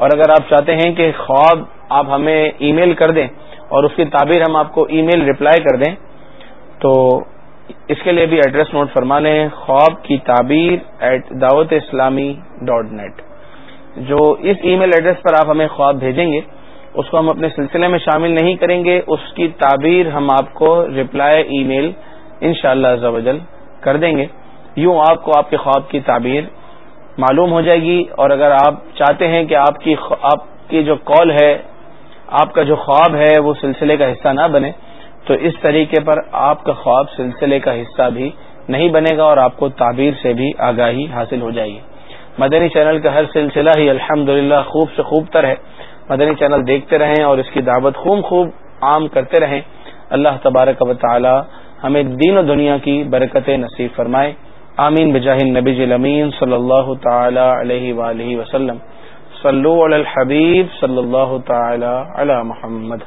اور اگر آپ چاہتے ہیں کہ خواب آپ ہمیں ای میل کر دیں اور اس کی تعبیر ہم آپ کو ای میل ریپلائی کر دیں، تو اس کے لیے بھی ایڈریس نوٹ فرما لیں خواب کی تعبیر ایٹ دعوت اسلامی ڈاٹ نیٹ جو اس ای میل ایڈریس پر آپ ہمیں خواب بھیجیں گے، اس کو ہم اپنے سلسلے میں شامل نہیں کریں گے، اس کی تعبیر ہم آپ کو ریپلائی ای میل ان شاء اللہ کر دیں گے۔ یوں آپ کو آپ کے خواب کی تعبیر معلوم ہو جائے گی اور اگر آپ چاہتے ہیں کہ آپ کی آپ کی جو کال ہے، آپ کا جو خواب ہے، وہ سلسلے کا حصہ نہ بنے، تو اس طریقے پر آپ کا خواب سلسلے کا حصہ بھی نہیں بنے گا اور آپ کو تعبیر سے بھی آگاہی حاصل ہو جائے گی۔ مدنی چینل کا ہر سلسلہ ہی الحمد خوب سے خوب تر ہے۔ مدنی چینل دیکھتے رہیں اور اس کی دعوت خوب خوب عام کرتے رہیں۔ اللہ تبارک و تعالی ہمیں دین و دنیا کی برکت نصیب فرمائے۔ آمین بجاہ نبی جلمین صلی اللہ تعالی علیہ وآلہ وسلم. صلو علی الحبیب صلی اللہ تعالی علی محمد.